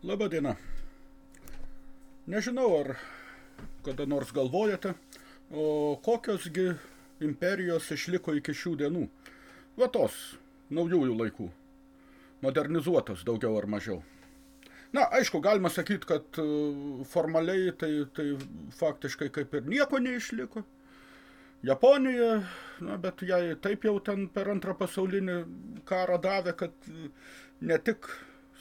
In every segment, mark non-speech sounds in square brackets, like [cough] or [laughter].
Labadiena. Nežinau, ar kada nors galvojate, o kokiosgi imperijos išliko iki šių dienų. Va tos, naujųjų laikų. Modernizuotos daugiau ar mažiau. Na, aišku, galima sakyti, kad e, formaliai tai, tai faktiškai kaip ir nieko neišliko. Japonija, na, bet jai taip jau ten per antrą pasaulinį karą davė, kad ne tik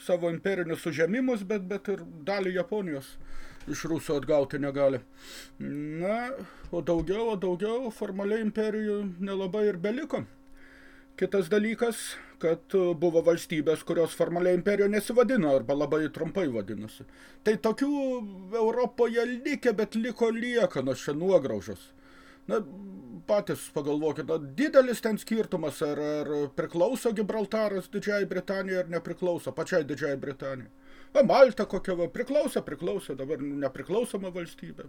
savo imperinius užėmimus, bet, bet ir dalį Japonijos iš Rusų atgauti negali. Na, o daugiau, o daugiau formaliai imperijų nelabai ir beliko. Kitas dalykas, kad buvo valstybės, kurios formaliai imperijoje nesivadino arba labai trumpai vadinosi. Tai tokių Europoje likė, bet liko liekanos čia nuograužos. Na, patys pagalvokit, didelis ten skirtumas, ar, ar priklauso Gibraltaras Didžiai Britanijai, ar nepriklauso pačiai Didžiai Britanijai. O Malta kokia va, priklauso, priklauso, dabar nepriklausoma valstybė.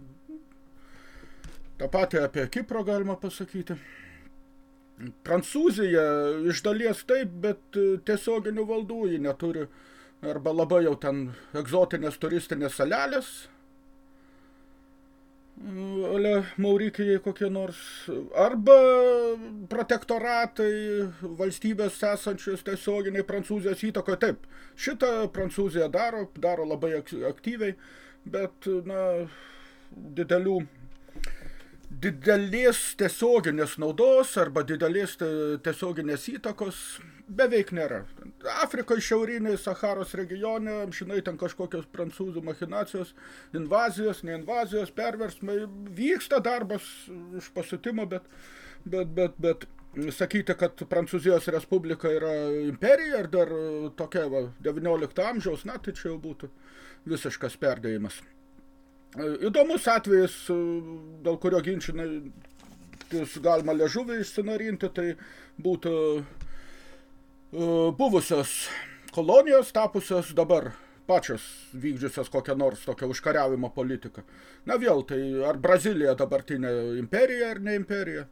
Ta patį apie Kipro galima pasakyti. Prancūzija iš dalies taip, bet tiesioginių valdų ji neturi. Arba labai jau ten egzotinės turistinės salelės, ale Maurikijai kokie nors, arba protektoratai valstybės esančios tiesioginiai Prancūzijos įtakoje. Taip, šitą Prancūzija daro, daro labai aktyviai, bet, na, didelių didelės tiesioginės naudos arba didelės tiesioginės įtakos beveik nėra. Afrikoje šiaurinėje Saharos regione, žinai, ten kažkokios prancūzų machinacijos, invazijos, neinvazijos, perversmai, vyksta darbas iš pasitimo, bet, bet, bet, bet sakyti, kad Prancūzijos Respublika yra imperija ar dar tokia va, 19 amžiaus, na, tai čia jau būtų visiškas perdėjimas. Įdomus atvejis, dėl kurio ginčinai galima liežuvį išsinarinti, tai būtų buvusios kolonijos tapusios dabar pačios vykdžiusios kokią nors tokią užkariavimo politiką. Na vėl, tai ar Brazilija dabartinė imperija ar ne imperija?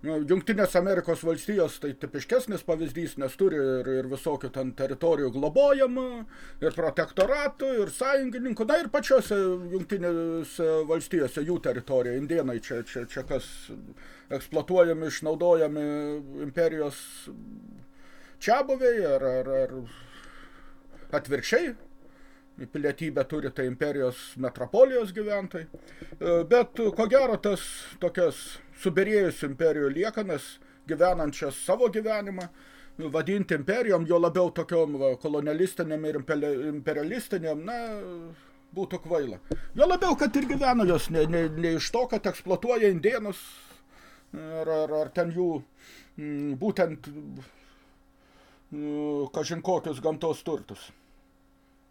Nu, Jungtinės Amerikos valstijos tai tipiškesnis pavyzdys, nes turi ir, ir visokių ten teritorijų globojamų, ir protektoratų, ir sąjungininkų, na ir pačiose Jungtinėse valstijose jų teritorija, indienai čia, čia, čia kas eksploatuojami, išnaudojami imperijos čiabuviai, ar, ar, ar atvirkščiai, pilietybę turi tai imperijos metropolijos gyventojai, bet ko gero tas tokias subirėjus imperijų liekanas, gyvenančias savo gyvenimą, vadinti imperijom, jo labiau tokiom va, kolonialistiniam ir imperialistiniam, na, būtų kvaila. Jo labiau, kad ir gyvena jos ne, ne, ne iš to, kad eksploatuoja indėnus ar, ar, ar ten jų m, būtent kažin kokius gamtos turtus.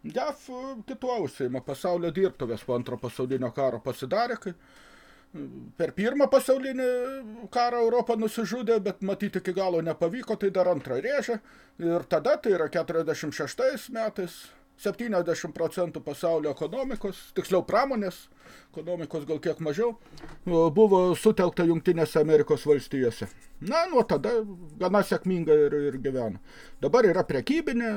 JAF kitu ausėjimą pasaulio dirbtuvės po antro pasaulinio karo pasidarė, kai per pirmą pasaulinį karą Europą nusižudė, bet matyti iki galo nepavyko, tai dar antrą rėžę. Ir tada, tai yra 46 metais, 70 procentų pasaulio ekonomikos, tiksliau pramonės, ekonomikos gal kiek mažiau, buvo sutelkta Jungtinėse Amerikos valstijose. Na, nuo tada gana sėkmingai ir, ir gyveno. Dabar yra prekybinė,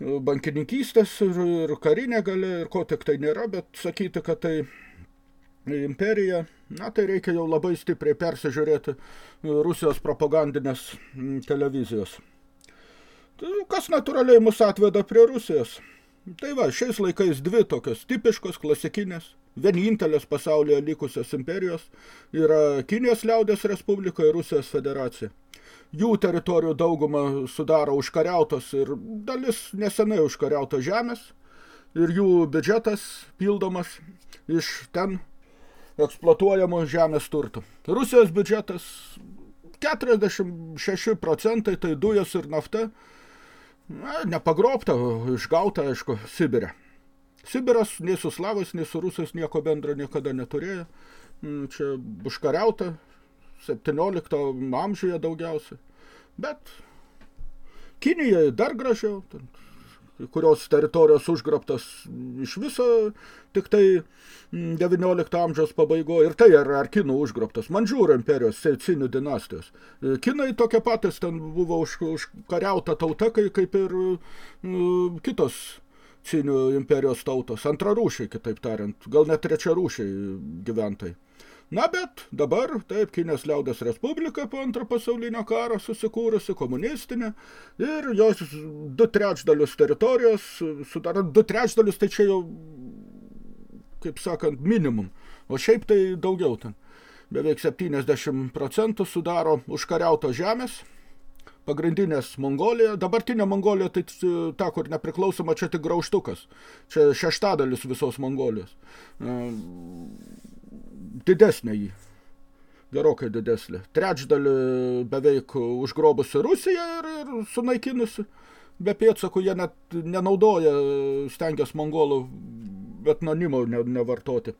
bankininkystės ir, ir karinė galia, ir ko tik tai nėra, bet sakyti, kad tai imperija, na tai reikia jau labai stipriai persižiūrėti Rusijos propagandinės televizijos. Tai kas natūraliai mus atveda prie Rusijos? Tai va, šiais laikais dvi tokios tipiškos, klasikinės, vienintelės pasaulyje likusios imperijos yra Kinijos liaudės Respublika ir Rusijos federacija. Jų teritorijų daugumą sudaro užkariautos ir dalis nesenai užkariautos žemės ir jų biudžetas pildomas iš ten eksploatuojamų žemės turtų. Rusijos biudžetas 46 procentai tai dujos ir nafta, na, nepagrobta, išgauta, aišku, Sibirė. Sibiras nei su slavais, nei su rusais nieko bendro niekada neturėjo. Čia užkariauta 17 amžiuje daugiausiai. Bet Kinijoje dar gražiau, kurios teritorijos užgrabtas iš viso tik tai 19 amžiaus pabaigoje ir tai ar, ar kinų užgrabtas, Mandžiūro imperijos, Seicinių dinastijos. Kinai tokie patys ten buvo už, užkariauta tauta, kai, kaip ir uh, kitos Cinių imperijos tautos, antrarūšiai, kitaip tariant, gal net trečiarūšiai gyventojai. Na, bet dabar, taip, Kinės liaudės Respublika po antro pasaulinio karo susikūrusi, komunistinė, ir jos du trečdalius teritorijos, sudaro du trečdalius, tai čia jau, kaip sakant, minimum, o šiaip tai daugiau ten. Beveik 70 procentų sudaro užkariautos žemės, pagrindinės Mongolija. Dabartinė Mongolija, tai ta, kur nepriklausoma, čia tik grauštukas. Čia šeštadalis visos Mongolijos. Didesnė jį. Gerokai didesnė. Trečdalį beveik užgrobusi Rusija ir, ir sunaikinusi. Be pėdsakų jie net nenaudoja stengias mongolų etnonimo ne, nevartoti.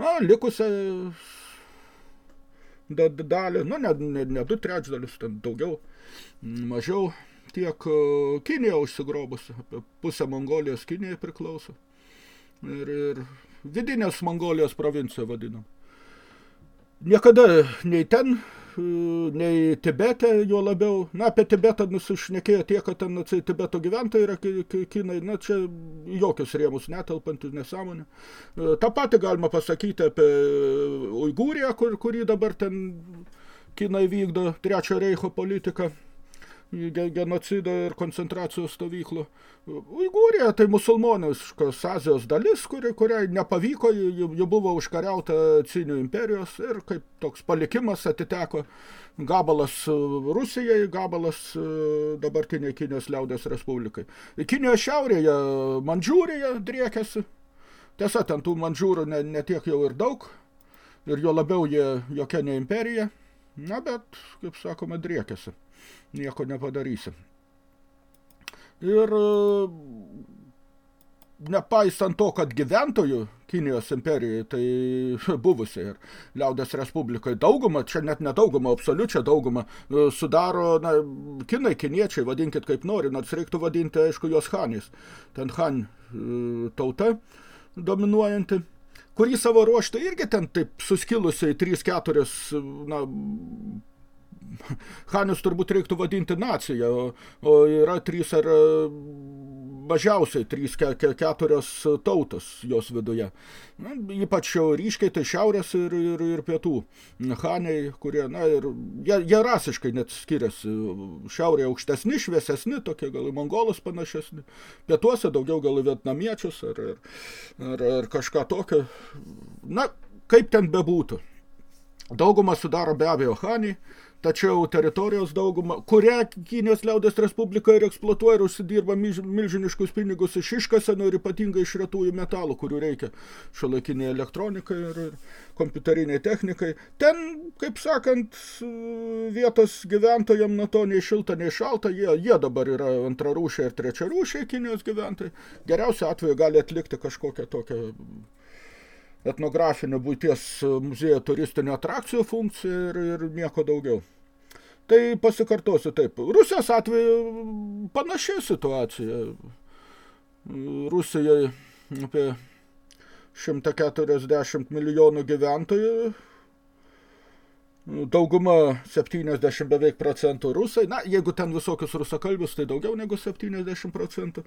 Na, likusią dalį, nu, ne, ne, ne du trečdalius, ten daugiau, mažiau, tiek e, Kinija užsigrobusi, pusę Mongolijos Kinijai priklauso. Ir, ir vidinės Mongolijos provincija vadinam. Niekada nei ten nei Tibete, jo labiau. Na, apie Tibetą nusišnekėjo tiek, kad ten atsai, Tibeto gyventojai yra kinai, na, čia jokius rėmus netelpantis nesąmonė. Ta pati galima pasakyti apie Uigūriją, kur, kurį dabar ten kinai vykdo trečio reicho politiką genocido ir koncentracijos stovyklų. Uigūrija tai musulmoniškos Azijos dalis, kuri, kuriai nepavyko, ji, ji buvo užkariauta Cinių imperijos ir kaip toks palikimas atiteko gabalas Rusijai, gabalas dabartiniai Kinijos liaudės Respublikai. Kinijos šiaurėje Mandžiūrija driekiasi. Tiesa, ten tų mandžiūrų ne, ne tiek jau ir daug, ir jo labiau jie jokia ne imperija, na bet, kaip sakoma, driekiasi nieko nepadarysi. Ir e, nepaisant to, kad gyventojų Kinijos imperijoje, tai [laughs] buvusiai ir Liaudės Respublikai daugumą, čia net nedaugumą, absoliučią daugumą, e, sudaro na, kinai, kiniečiai, vadinkit kaip nori, nors reiktų vadinti, aišku, jos hanys. Ten han e, tauta dominuojanti kurį savo ruoštą irgi ten taip suskilusiai 3-4 na, Hanius turbūt reiktų vadinti nacija, o, yra trys ar mažiausiai trys, ke, ke, keturios tautos jos viduje. Na, ypač ryškiai tai šiaurės ir, ir, ir pietų. Haniai, kurie, na, ir jie, jie rasiškai net skiriasi. Šiaurėje aukštesni, šviesesni, tokie gal į mongolus panašesni. Pietuose daugiau gal į vietnamiečius ar, ar, ar kažką tokio. Na, kaip ten bebūtų. Daugumą sudaro be abejo Haniai, Tačiau teritorijos dauguma, kurią Kinijos liaudės Respublika ir eksploatuoja ir užsidirba milžiniškus pinigus iš iškasenų ir ypatingai iš retųjų metalų, kurių reikia šiuolaikiniai elektronikai ir, kompiuteriniai technikai. Ten, kaip sakant, vietos gyventojam nuo to nei šilta, nei šalta, jie, jie dabar yra antrarūšiai ir trečiarūšiai Kinijos gyventojai. Geriausiu atveju gali atlikti kažkokią tokią etnografinio būties muziejo turistinio atrakcijų funkciją ir, ir nieko daugiau. Tai pasikartosiu taip. Rusijos atveju panaši situacija. Rusijai apie 140 milijonų gyventojų, dauguma 70 beveik procentų rusai, na, jeigu ten visokius rusakalbius, tai daugiau negu 70 procentų,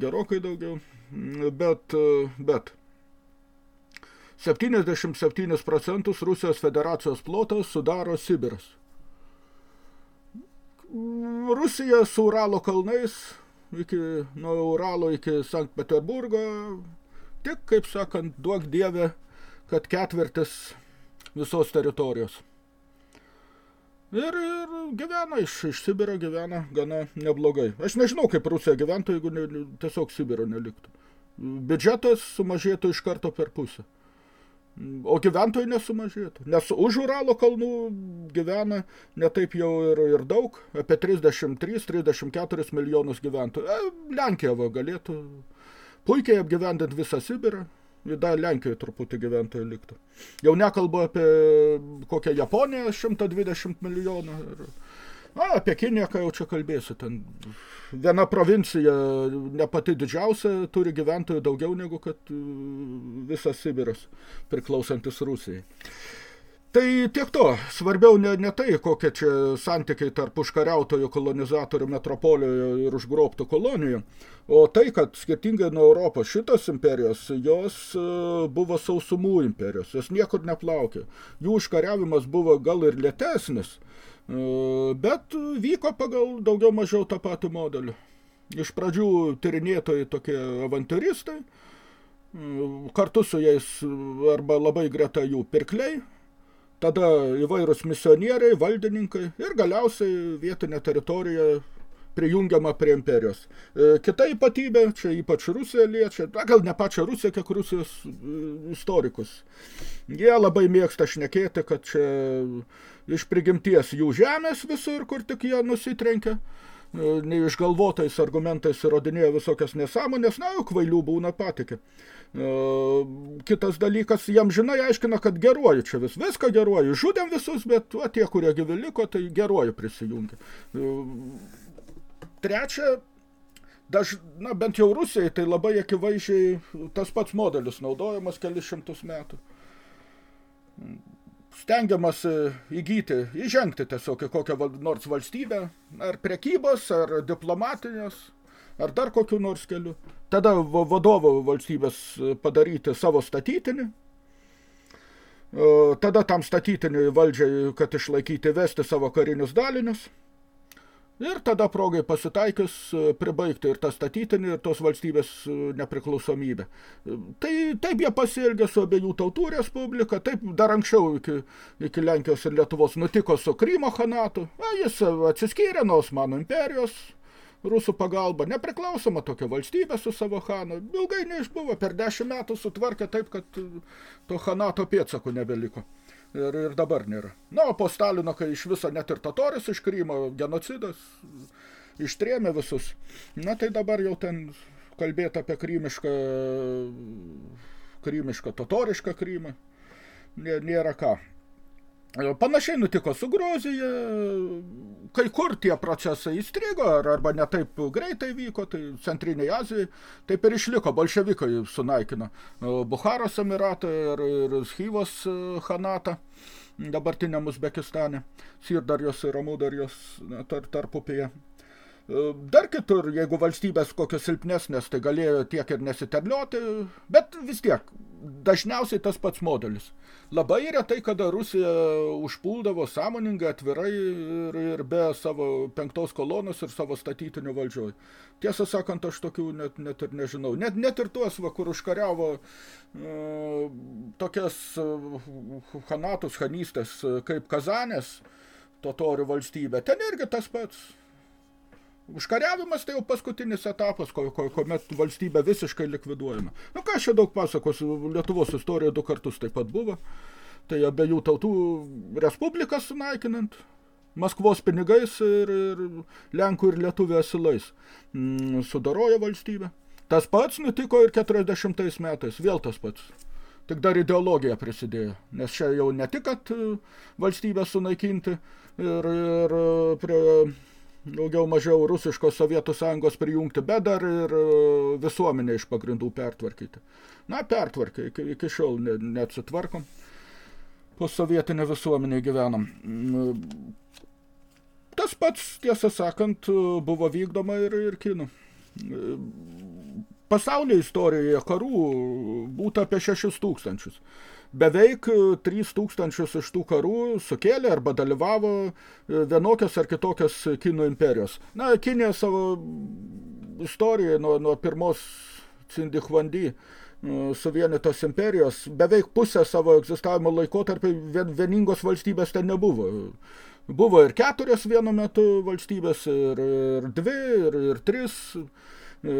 gerokai daugiau, bet, bet 77 procentus Rusijos federacijos plotos sudaro Sibiras. Rusija su Uralo kalnais iki, nuo Uralo iki Sankt Peterburgo tik, kaip sakant, duok dievę, kad ketvirtis visos teritorijos. Ir, ir gyvena, iš, iš Sibiro gyvena gana neblogai. Aš nežinau, kaip Rusija gyventų, jeigu ne, tiesiog Sibiro neliktų. Biudžetas sumažėtų iš karto per pusę o gyventojų nesumažėtų. Nes už Uralo kalnų gyvena netaip jau ir, ir daug, apie 33-34 milijonus gyventojų. E, Lenkija va, galėtų puikiai apgyvendinti visą Sibirą, ir dar Lenkijoje truputį gyventojų liktų. Jau nekalbu apie kokią Japoniją 120 milijonų. Ir, na, apie Kiniją, ką jau čia kalbėsiu, ten viena provincija, ne pati didžiausia, turi gyventojų daugiau negu kad visas Sibiras priklausantis Rusijai. Tai tiek to, svarbiau ne, ne tai, kokie čia santykiai tarp užkariautojų kolonizatorių metropolijoje ir užgrobtų kolonijų, o tai, kad skirtingai nuo Europos šitos imperijos, jos e, buvo sausumų imperijos, jos niekur neplaukė. Jų užkariavimas buvo gal ir lėtesnis, e, bet vyko pagal daugiau mažiau tą patį modelį. Iš pradžių tyrinėtojai tokie avantūristai, kartu su jais arba labai greta jų pirkliai, tada įvairūs misionieriai, valdininkai ir galiausiai vietinė teritorija prijungiama prie imperijos. E, kita ypatybė, čia ypač Rusija liečia, na, gal ne pačią Rusiją, kiek Rusijos e, istorikus. Jie labai mėgsta šnekėti, kad čia iš prigimties jų žemės visur, kur tik jie nusitrenkia e, neišgalvotais argumentais įrodinėja visokias nesąmonės, na, jau kvailių būna patikė. Kitas dalykas, jam žinai aiškina, kad geruoju čia vis, viską geruoju, žudėm visus, bet va, tie, kurie gyvi liko, tai geruoju prisijungia. Trečia, daž, na, bent jau Rusijai, tai labai akivaizdžiai tas pats modelis naudojamas kelis šimtus metų. Stengiamasi įgyti, įžengti tiesiog į kokią nors valstybę, ar prekybos, ar diplomatinės, ar dar kokiu nors keliu. Tada vadovo valstybės padaryti savo statytinį, tada tam statytiniui valdžiai, kad išlaikyti vesti savo karinius dalinius, ir tada progai pasitaikys pribaigti ir tą statytinį, ir tos valstybės nepriklausomybę. Tai taip jie pasielgė su abiejų tautų respublika, taip dar anksčiau iki, iki Lenkijos ir Lietuvos nutiko su Krymo Hanatu, Na, jis atsiskyrė nuo Osmanų imperijos, rusų pagalba, nepriklausoma tokia valstybė su savo hanu, ilgai neišbuvo, per dešimt metų sutvarkė taip, kad to hanato pėdsakų nebeliko. Ir, ir dabar nėra. Na, o po Stalino, kai iš viso net ir Totoris iš Krymo, genocidas, ištrėmė visus, na tai dabar jau ten kalbėti apie krymišką, krymišką, totorišką Krymą, nėra ką. Panašiai nutiko su Gruzija, kai kur tie procesai įstrigo, arba ne taip greitai vyko, tai Centriniai Azijai, taip ir išliko, bolševikai sunaikino Buharos Emiratą ir, ir Schyvos Hanatą, dabartiniam Uzbekistane, Sirdarjos ir Amudarjos tar, tarpupėje. Dar kitur, jeigu valstybės kokios silpnesnės, tai galėjo tiek ir nesiterlioti, bet vis tiek, dažniausiai tas pats modelis. Labai retai, kada Rusija užpuldavo sąmoningai, atvirai ir, ir be savo penktos kolonos ir savo statytinių valdžioj. Tiesą sakant, aš tokių net, net ir nežinau. Net, net ir tuos, va, kur užkariavo e, tokias hanatus, hanystės kaip Kazanės, totorių valstybė, ten irgi tas pats Užkariavimas tai jau paskutinis etapas, kuomet valstybė visiškai likviduojama. Nu ką aš čia daug pasakosiu, Lietuvos istorija du kartus taip pat buvo. Tai abiejų tautų respubliką sunaikinant, Maskvos pinigais ir, ir Lenkų ir Lietuvių asilais mm, sudaroja valstybę. Tas pats nutiko ir 40 metais, vėl tas pats. Tik dar ideologija prisidėjo, nes čia jau ne tik, kad valstybę sunaikinti ir, ir prie daugiau mažiau rusiškos Sovietų sąjungos prijungti, bet dar ir e, visuomenę iš pagrindų pertvarkyti. Na, pertvarkė, iki, iki šiol ne, neatsitvarkom. Po sovietinę visuomenę gyvenam. Mm, tas pats, tiesą sakant, buvo vykdoma ir, ir kinų. Pasaulio istorijoje karų būtų apie 6 tūkstančius beveik 3 tūkstančius iš tų karų sukėlė arba dalyvavo e, vienokios ar kitokios Kinų imperijos. Na, Kinė savo istorijoje nuo, nuo pirmos Cindihvandy e, suvienytos imperijos beveik pusę savo egzistavimo laikotarpį vieningos valstybės ten nebuvo. Buvo ir keturios vienu metu valstybės, ir, ir dvi, ir, ir tris, e,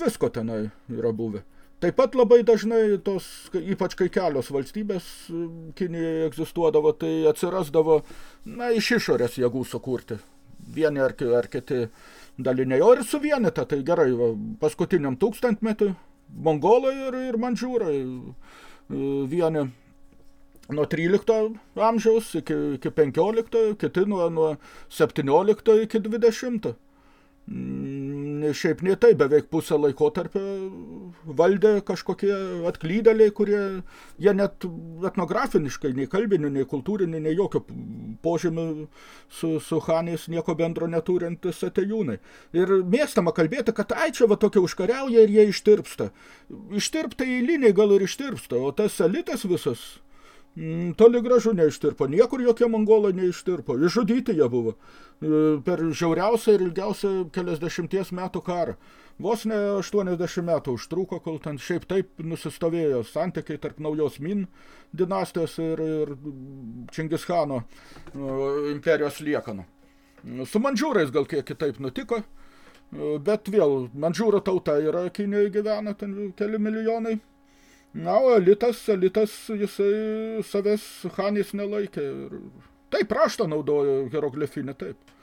visko tenai yra buvę. Taip pat labai dažnai tos, ypač kai kelios valstybės Kinijoje egzistuodavo, tai atsirasdavo, na, iš išorės jėgų sukurti. Vieni ar, ar kiti daliniai. O ir suvienita, tai gerai, va, paskutiniam tūkstantmetį mongolai ir, ir mandžiūrai vieni nuo 13 amžiaus iki, iki 15, kiti nuo, nuo 17 iki 20. Mm, šiaip ne tai, beveik pusę laikotarpio valdė kažkokie atklydėliai, kurie, jie net etnografiniškai, nei kalbinių, nei kultūrinių, nei jokio požymių su, su Haniais nieko bendro neturintis atejūnai. Ir mėgstama kalbėti, kad ai čia va tokia užkariauja ir jie ištirpsta. Ištirpta eiliniai gal ir ištirpsta, o tas elitas visas toli gražu neištirpo, niekur jokie mongolai neištirpo, išžudyti jie buvo e, per žiauriausią ir ilgiausią keliasdešimties metų karą. Vos ne 80 metų užtruko, kol ten šiaip taip nusistovėjo santykiai tarp naujos Min dinastijos ir, ir Čingischano e, imperijos liekanų. Su mandžiūrais gal kiek kitaip nutiko, e, bet vėl mandžiūro tauta yra Kinijoje gyvena, ten keli milijonai Na, o elitas, elitas, jisai savęs Hanis nelaikė. Taip, raštą naudojo hieroglifinį, taip.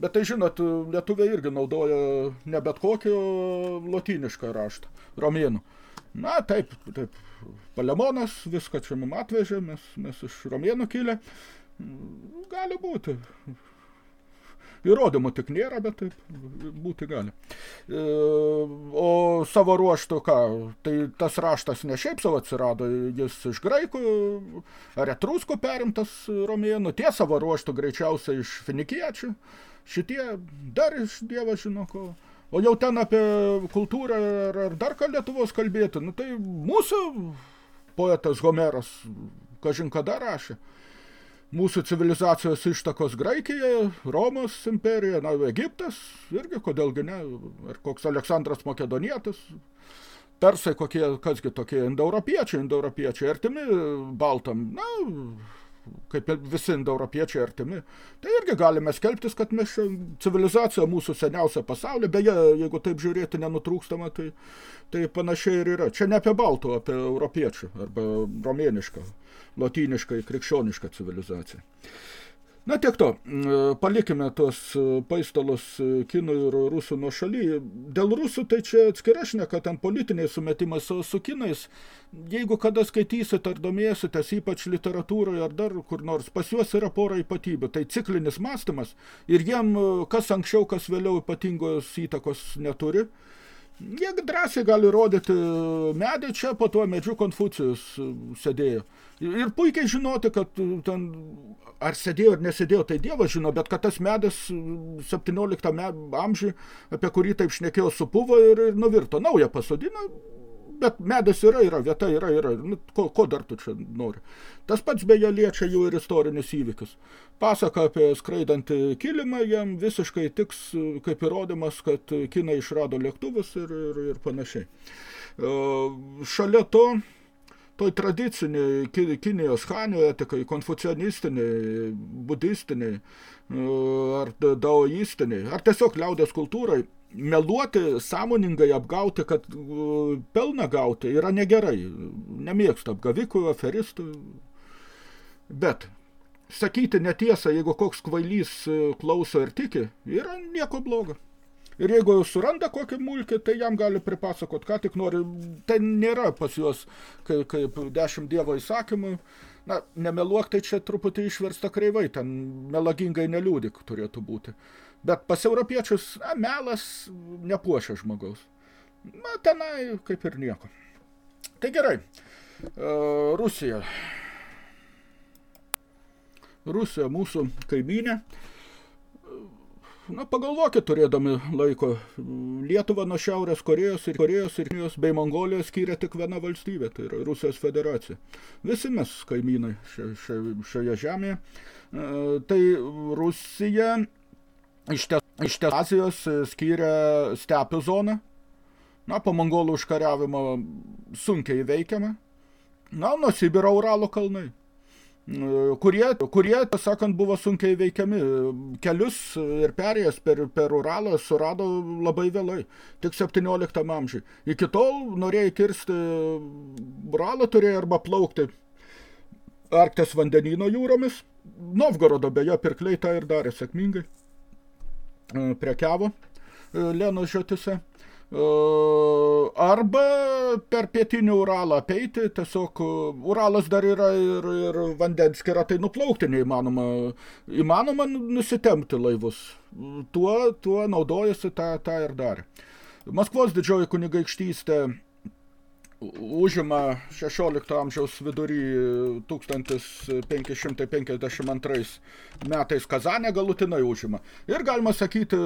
Bet tai, žinot, lietuviai irgi naudoja ne bet kokį, o lotynišką raštą, romėnų. Na, taip, taip, Palemonas viską čia mum atvežė, mes, mes iš romėnų kilę. Gali būti. Įrodymų tik nėra, bet taip būti gali. E, o savo ruoštų ką? Tai tas raštas ne šiaip savo atsirado, jis iš graikų ar etruskų perimtas romėnų, tie savo ruoštų greičiausiai iš finikiečių, šitie dar iš dievo žino ko. O jau ten apie kultūrą ar, ar dar ką Lietuvos kalbėti, nu tai mūsų poetas Homeras, kažin kada rašė mūsų civilizacijos ištakos Graikija, Romos imperija, na, Egiptas, irgi, kodėlgi ne, ar koks Aleksandras Makedonietis, persai kokie, kasgi tokie indoeuropiečiai, indoeuropiečiai artimi Baltam, na, kaip visi indoeuropiečiai artimi, tai irgi galime skelbtis, kad mes civilizacija mūsų seniausia pasaulyje, beje, jeigu taip žiūrėti nenutrūkstama, tai, tai panašiai ir yra. Čia ne apie baltų, apie europiečių arba romėnišką lotynišką krikščionišką civilizaciją. Na tiek to, palikime tos paistalus kinų ir rusų nuo šaly. Dėl rusų tai čia atskira šneka, ten politiniai sumetimai su, su kinais. Jeigu kada skaitysit ar domėsitės, ypač literatūroje ar dar kur nors, pas juos yra pora ypatybių. Tai ciklinis mąstymas ir jiem kas anksčiau, kas vėliau ypatingos įtakos neturi. Jie drąsiai gali rodyti medį, čia po tuo medžiu Konfucijus sėdėjo. Ir puikiai žinoti, kad ten ar sėdėjo ar nesėdėjo, tai Dievas žino, bet kad tas medis 17 amžiui, apie kurį taip šnekėjo, supuvo ir, ir nuvirto. Naują pasodino, bet medis yra, yra, vieta yra, yra. Nu, ko, ko dar tu čia nori? Tas pats beje liečia jų ir istorinius įvykius. Pasaka apie skraidantį kilimą jam visiškai tiks kaip įrodymas, kad kinai išrado lėktuvus ir, ir, ir panašiai. Šalia to toj tradiciniai Kinijos hanio etikai, konfucianistiniai, budistiniai, ar daoistiniai, ar tiesiog liaudės kultūrai, meluoti, sąmoningai apgauti, kad pelną gauti yra negerai. Nemėgsta apgavikų, aferistų. Bet sakyti netiesą, jeigu koks kvailys e, klauso ir tiki, yra nieko blogo. Ir jeigu suranda kokį mulkį, tai jam gali pripasakot, ką tik nori. Tai nėra pas juos kaip, kaip dešimt dievo įsakymų. Na, nemeluok, tai čia truputį išversta kreivai, ten melagingai neliūdik turėtų būti. Bet pas europiečius na, melas nepuošia žmogaus. Na, tenai kaip ir nieko. Tai gerai. Uh, Rusija. Rusija mūsų kaimynė. Na, pagalvokit turėdami laiko. Lietuvą nuo Šiaurės Korejos ir Korejos ir Kinijos bei Mongolijos skiria tik viena valstybė, tai yra Rusijos federacija. Visi mes kaimynai šioje žemėje. E, tai Rusija iš, te, iš te Azijos skiria stepių zoną. Na, po mongolų užkariavimo sunkiai veikiama. Na, nuo Sibiro Uralo kalnai kurie, kurie sakant, buvo sunkiai veikiami. Kelius ir perėjęs per, per Uralą surado labai vėlai, tik 17 amžiui. Iki tol norėjai kirsti Uralą, turėjai arba plaukti Arktės vandenino jūromis. Novgorodo beje pirkliai tą ir darė sėkmingai. Prekiavo Lenos žiotis arba per pietinį Uralą apeiti, tiesiog Uralas dar yra ir, ir vandenskira, tai nuplaukti neįmanoma, įmanoma nusitemti laivus. Tuo, tuo naudojasi tą, tą ir darė. Maskvos didžioji kunigaikštystė užima 16 amžiaus vidury 1552 metais Kazanė galutinai užima. Ir galima sakyti,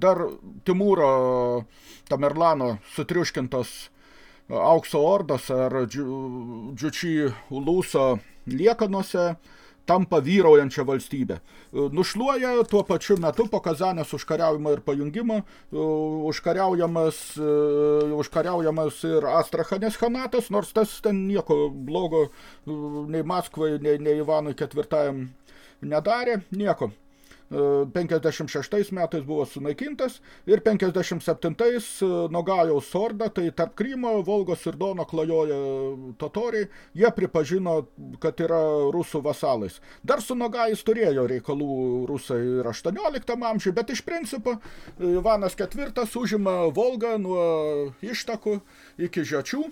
dar Timūro Tamerlano sutriuškintos aukso ordos ar džiučy Ulūso liekanose tampa vyraujančia valstybė. E, nušluoja tuo pačiu metu po Kazanės užkariaujimą ir pajungimą, e, užkariaujamas, e, užkariaujamas ir Astrachanės hanatas, nors tas ten nieko blogo nei Maskvai, nei, nei Ivanui ketvirtajam nedarė, nieko. 56 metais buvo sunaikintas ir 57-ais Nogajaus orda, tai tarp Krymo, Volgos ir Dono klajoja totoriai, jie pripažino, kad yra rusų vasalais. Dar su Nogajais turėjo reikalų rusai ir 18 amžiui, bet iš principo Ivanas IV užima Volgą nuo ištakų iki žiočių,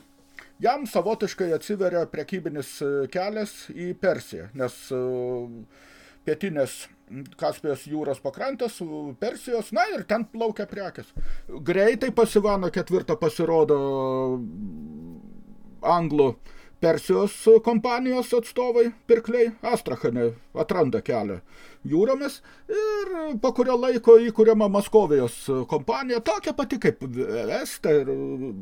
jam savotiškai atsiveria prekybinis kelias į Persiją, nes pietinės Kaspijos jūros pakrantės, Persijos, na ir ten plaukia prekės. Greitai pas Ivano ketvirtą pasirodo anglų Persijos kompanijos atstovai, pirkliai, Astrachane atranda kelią jūromis ir po kurio laiko įkuriama Maskovijos kompanija, tokia pati kaip Est, ir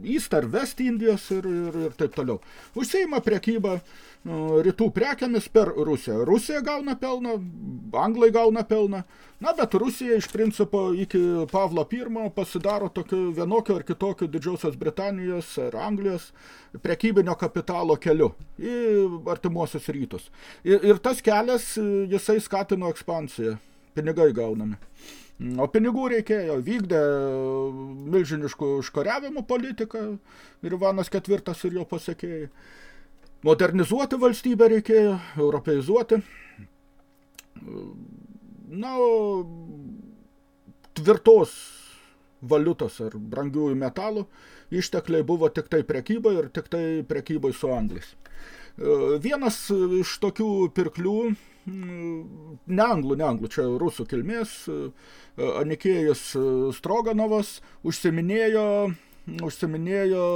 East ar West Indijos ir, ir, ir taip toliau. Užseima prekybą rytų prekiamis per Rusiją. Rusija gauna pelną, anglai gauna pelną, na, bet Rusija iš principo iki Pavlo I pasidaro tokiu vienokio ar kitokio didžiausios Britanijos ar Anglijos prekybinio kapitalo keliu į artimuosius rytus. Ir, ir tas kelias, jisai skatino ekspansiją, pinigai gaunami. O pinigų reikėjo, vykdė milžiniškų užkariavimų politiką ir Ivanas IV ir jo pasiekėjai. Modernizuoti valstybę reikėjo, europeizuoti. Na, tvirtos valiutos ar brangiųjų metalų ištekliai buvo tik tai prekybai ir tik tai prekybai su anglis. Vienas iš tokių pirklių, ne anglų, ne anglų, čia rusų kilmės, Anikėjus Stroganovas užsiminėjo, užsiminėjo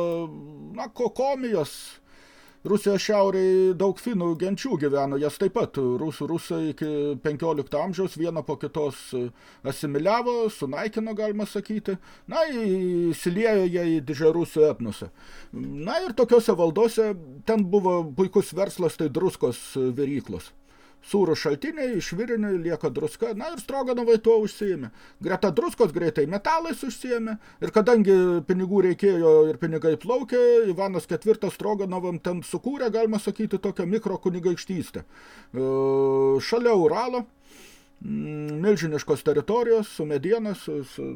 na, kokomijos Rusijos šiauriai daug finų genčių gyveno, jas taip pat rusų rusai iki 15 amžiaus vieną po kitos asimiliavo, sunaikino, galima sakyti, na, įsiliejo jie į didžiarusų etnusą. Na ir tokiuose valdose ten buvo puikus verslas, tai druskos veryklos sūrų šaltiniai, išvirinį, lieka druska, na ir Stroganovai tuo užsiėmė. Greta druskos greitai metalais užsiėmė ir kadangi pinigų reikėjo ir pinigai plaukė, Ivanas IV Stroganovam ten sukūrė, galima sakyti, tokią mikrokunigaikštystę. E, šalia Uralo, milžiniškos teritorijos, su medienas, su, su,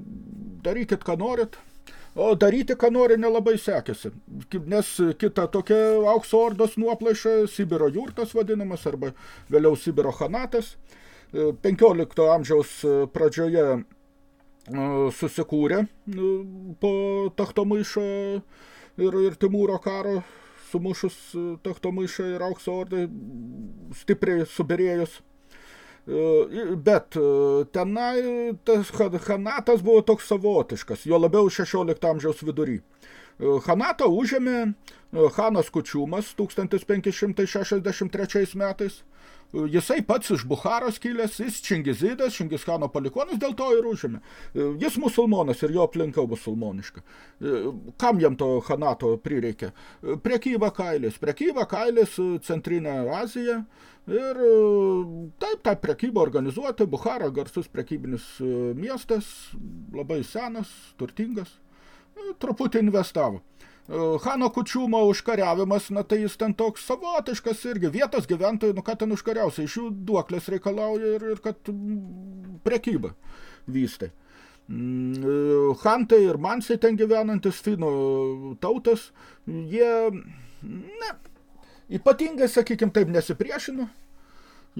darykit, ką norit, o daryti, ką nori, nelabai sekėsi. Nes kita tokia aukso ordos nuoplaiša, Sibiro jurtas vadinamas, arba vėliau Sibiro hanatas, 15 e, amžiaus pradžioje e, susikūrė e, po Tachtomaišo ir, ir Timūro karo sumušus Tachtomaišą ir aukso ordai stipriai subirėjus Bet e, tenai tas Hanatas buvo toks savotiškas, jo labiau 16 amžiaus vidury. E, Hanatą užėmė e, Hanas Kučiumas 1563 metais. Jisai pats iš Buharos kilęs, jis Čingizidas, Čingiskano palikonas, dėl to ir užėmė. Jis musulmonas ir jo aplinka musulmoniška. Kam jam to Hanato prireikė? Prekyba kailis. Prekyba kailis Centrinė Azija. Ir taip, tą prekybą organizuoti. Buhara garsus prekybinis miestas, labai senas, turtingas. Truputį investavo. E, Hano Kučiumo užkariavimas, na tai jis ten toks savotiškas irgi, vietos gyventojai, nu ką ten užkariausia, iš jų duoklės reikalauja ir, ir kad prekyba vystai. Mm, e, Hantai ir Mansai ten gyvenantis finų tautas, jie, ne, ypatingai, sakykime, taip nesipriešino,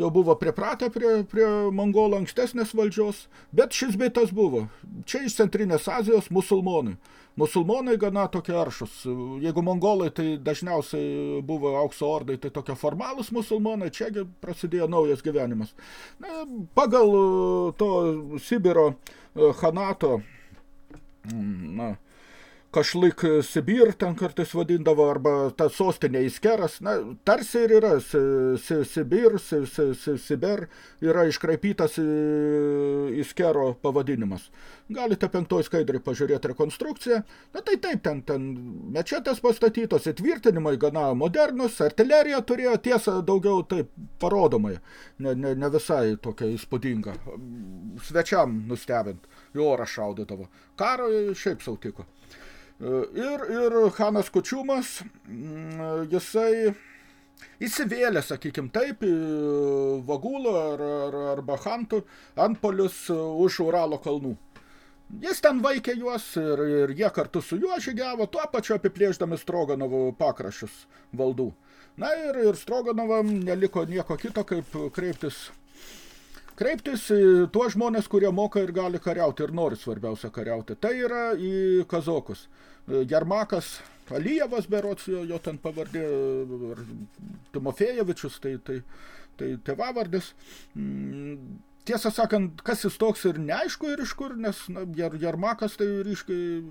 jau buvo pripratę prie, prie mongolų ankstesnės valdžios, bet šis beitas buvo. Čia iš centrinės Azijos musulmonai. Musulmonai gana tokie aršus. Jeigu mongolai, tai dažniausiai buvo aukso ordai, tai tokie formalūs musulmonai, čiagi prasidėjo naujas gyvenimas. Na, pagal to Sibiro Hanato, na, kažlik Sibir ten kartais vadindavo, arba ta sostinė Iskeras, na, tarsi ir yra Sibir, Siber, yra iškraipytas Iskero pavadinimas. Galite penktoj skaidrį pažiūrėti rekonstrukciją. Na tai taip, ten, ten mečetės pastatytos, įtvirtinimai gana modernus, artilerija turėjo tiesą daugiau taip parodomai, ne, ne, ne visai tokia įspūdinga. Svečiam nustebint, į orą šaudydavo. Karo šiaip sautiko. Ir, ir Hanas Kučiumas, mm, jisai įsivėlė, sakykim taip, vagulų ar, ar, arba hantų antpolius už Uralo kalnų. Jis ten vaikė juos ir, ir jie kartu su juo žygiavo, tuo pačiu apiplėždami Stroganovo pakraščius valdų. Na ir, ir Stroganovam neliko nieko kito, kaip kreiptis, kreiptis į tuos žmonės, kurie moka ir gali kariauti ir nori svarbiausia kariauti. Tai yra į kazokus. Jarmakas Alijevas berots, jo, jo ten pavardė, Timofėjevičius, tai, tai, tai tėvavardis. Mm, tiesą sakant, kas jis toks ir neaišku ir iš kur, nes na, Jar, Jarmakas tai ryškiai,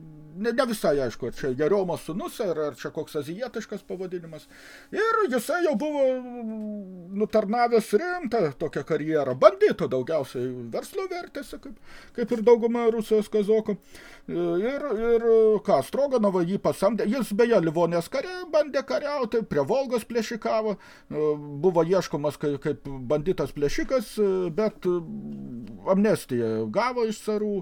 ne, ne visai aišku, ar čia Jeromos sunus, ar, ar čia koks azijietiškas pavadinimas. Ir jisai jau buvo nutarnavęs rimtą tokią karjerą, bandyto daugiausiai verslo vertėsi, kaip, kaip ir dauguma Rusijos kazokų. Ir, ir ką, Stroganovą jį pasamdė, jis beje Livonės kare bandė kariauti, prie Volgos plėšikavo, buvo ieškomas kaip, banditas plėšikas, bet amnestiją gavo iš carų,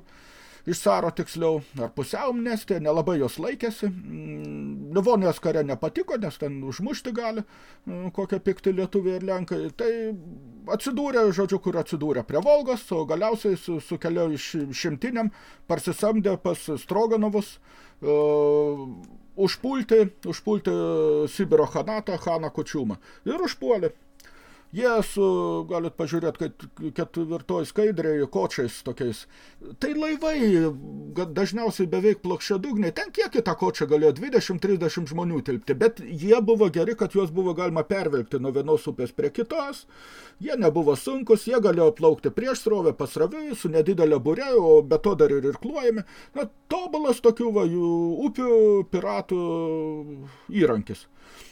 iš caro tiksliau, ar pusiau amnestiją, nelabai jos laikėsi. Mm, Livonijos kare nepatiko, nes ten užmušti gali mm, kokią piktį lietuviai ir lenkai. Tai atsidūrė, žodžiu, kur atsidūrė prie Volgos, o galiausiai su, sukeliau iš šimtiniam, parsisamdė pas Stroganovus, uh, užpulti, užpulti Sibiro Hanatą, Haną Kučiumą. Ir užpuolė. Jie su, galit pažiūrėti, kad ketvirtoj skaidrėje kočiais tokiais. Tai laivai, dažniausiai beveik plokščiadugniai, ten kiek į tą kočią galėjo 20-30 žmonių tilpti, bet jie buvo geri, kad juos buvo galima pervelgti nuo vienos upės prie kitos. Jie nebuvo sunkus, jie galėjo plaukti prieš srovę pasraviui su nedidelė burė, o be to dar ir irkluojami. Na, tobulas tokių va, upių piratų įrankis.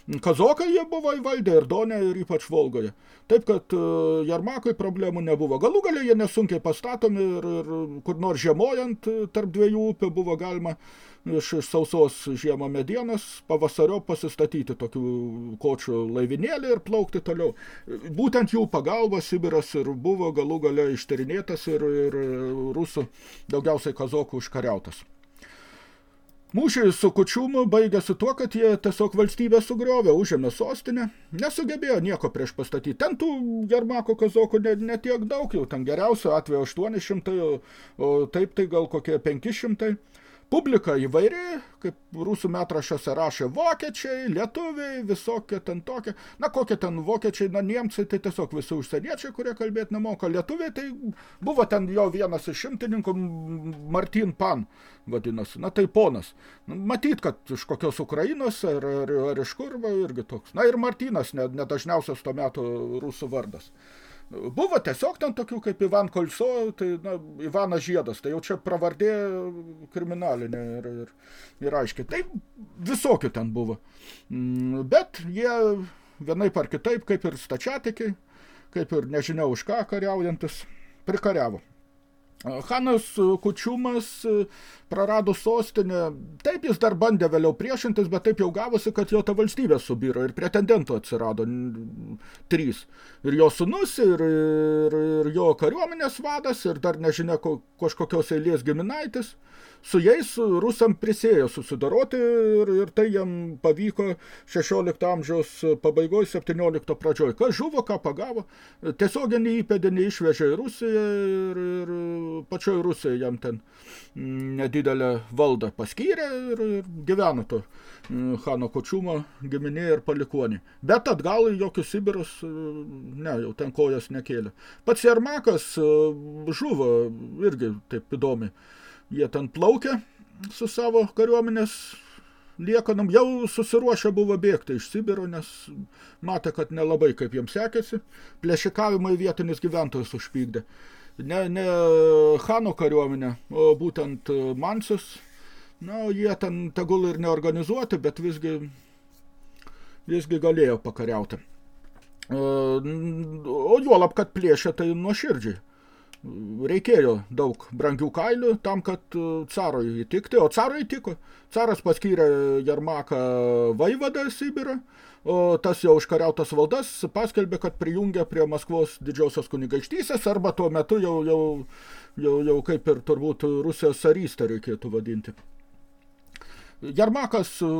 Kazokai jie buvo įvaldę ir Donė, ir ypač Volgoje. Taip, kad uh, Jarmakui problemų nebuvo. Galų galia jie nesunkiai pastatomi ir, ir kur nors žiemojant tarp dviejų upių buvo galima iš, iš sausos žiemą medienos pavasario pasistatyti tokių kočių laivinėlį ir plaukti toliau. Būtent jų pagalba Sibiras ir buvo galų galia ištyrinėtas ir, ir rusų daugiausiai kazokų užkariautas. Mūšiai su Kučiumu baigėsi tuo, kad jie tiesiog valstybę sugriovė, užėmė sostinę, nesugebėjo nieko prieš pastatyti. Ten tų Jarmako kazokų ne, ne tiek daug, jau ten geriausio atveju 800, o, o taip tai gal kokie 500. Publika įvairi, kaip rusų metrašiuose rašė vokiečiai, lietuviai, visokie ten tokie. Na, kokie ten vokiečiai, na, niemcai, tai tiesiog visi užsieniečiai, kurie kalbėti nemoka. Lietuviai, tai buvo ten jo vienas iš šimtininkų, Martin Pan vadinasi. Na, tai ponas. Matyt, kad iš kokios Ukrainos ar, ar, ar iš kur, va, irgi toks. Na, ir Martinas, nedažniausias ne to metų rusų vardas. Buvo tiesiog ten tokių kaip Ivan Kolso, tai na, Ivanas Žiedas, tai jau čia pravardė kriminalinė ir, ir, ir aiškiai. Tai visokių ten buvo. Mm, bet jie vienaip ar kitaip, kaip ir stačiatikiai, kaip ir nežinia už ką kariaujantis, prikariavo. Hanas Kučiumas prarado sostinę. Taip jis dar bandė vėliau priešintis, bet taip jau gavosi, kad jo ta valstybė subiro ir pretendentų atsirado trys. Ir jo sunus, ir, ir, ir jo kariuomenės vadas, ir dar nežinia kažkokios eilės giminaitis. Su jais rusam prisėjo susidoroti ir, ir tai jam pavyko 16 amžiaus pabaigoje, 17 pradžioje. Kas žuvo, ką pagavo, tiesioginį įpėdinį išvežė į Rusiją ir, ir pačioj Rusijai jam ten mm, nedidelę valdą paskyrė ir, ir gyveno to mm, Hano Kočiumo giminė ir palikuonį. Bet atgal jokius Sibirus, ne, jau ten kojas nekėlė. Pats Jermakas žuvo irgi taip įdomiai Jie ten plaukė su savo kariuomenės liekanom, jau susiruošę buvo bėgti iš Sibiro, nes matė, kad nelabai kaip jiems sekėsi. Plėšikavimai vietinis gyventojas užpykdė. Ne, ne Hano kariuomenė, o būtent Mansius, Na, jie ten tegul ir neorganizuoti, bet visgi, visgi galėjo pakariauti. O juolab, kad plėšė tai nuoširdžiai reikėjo daug brangių kailių tam, kad e, carui įtikti, o carui įtiko. Caras paskyrė Jarmaką vaivadą Sibirą, o tas jau užkariautas valdas paskelbė, kad prijungia prie Maskvos didžiausios kunigaikštysės, arba tuo metu jau, jau, jau, jau kaip ir turbūt Rusijos sarystę reikėtų vadinti. Jarmakas e,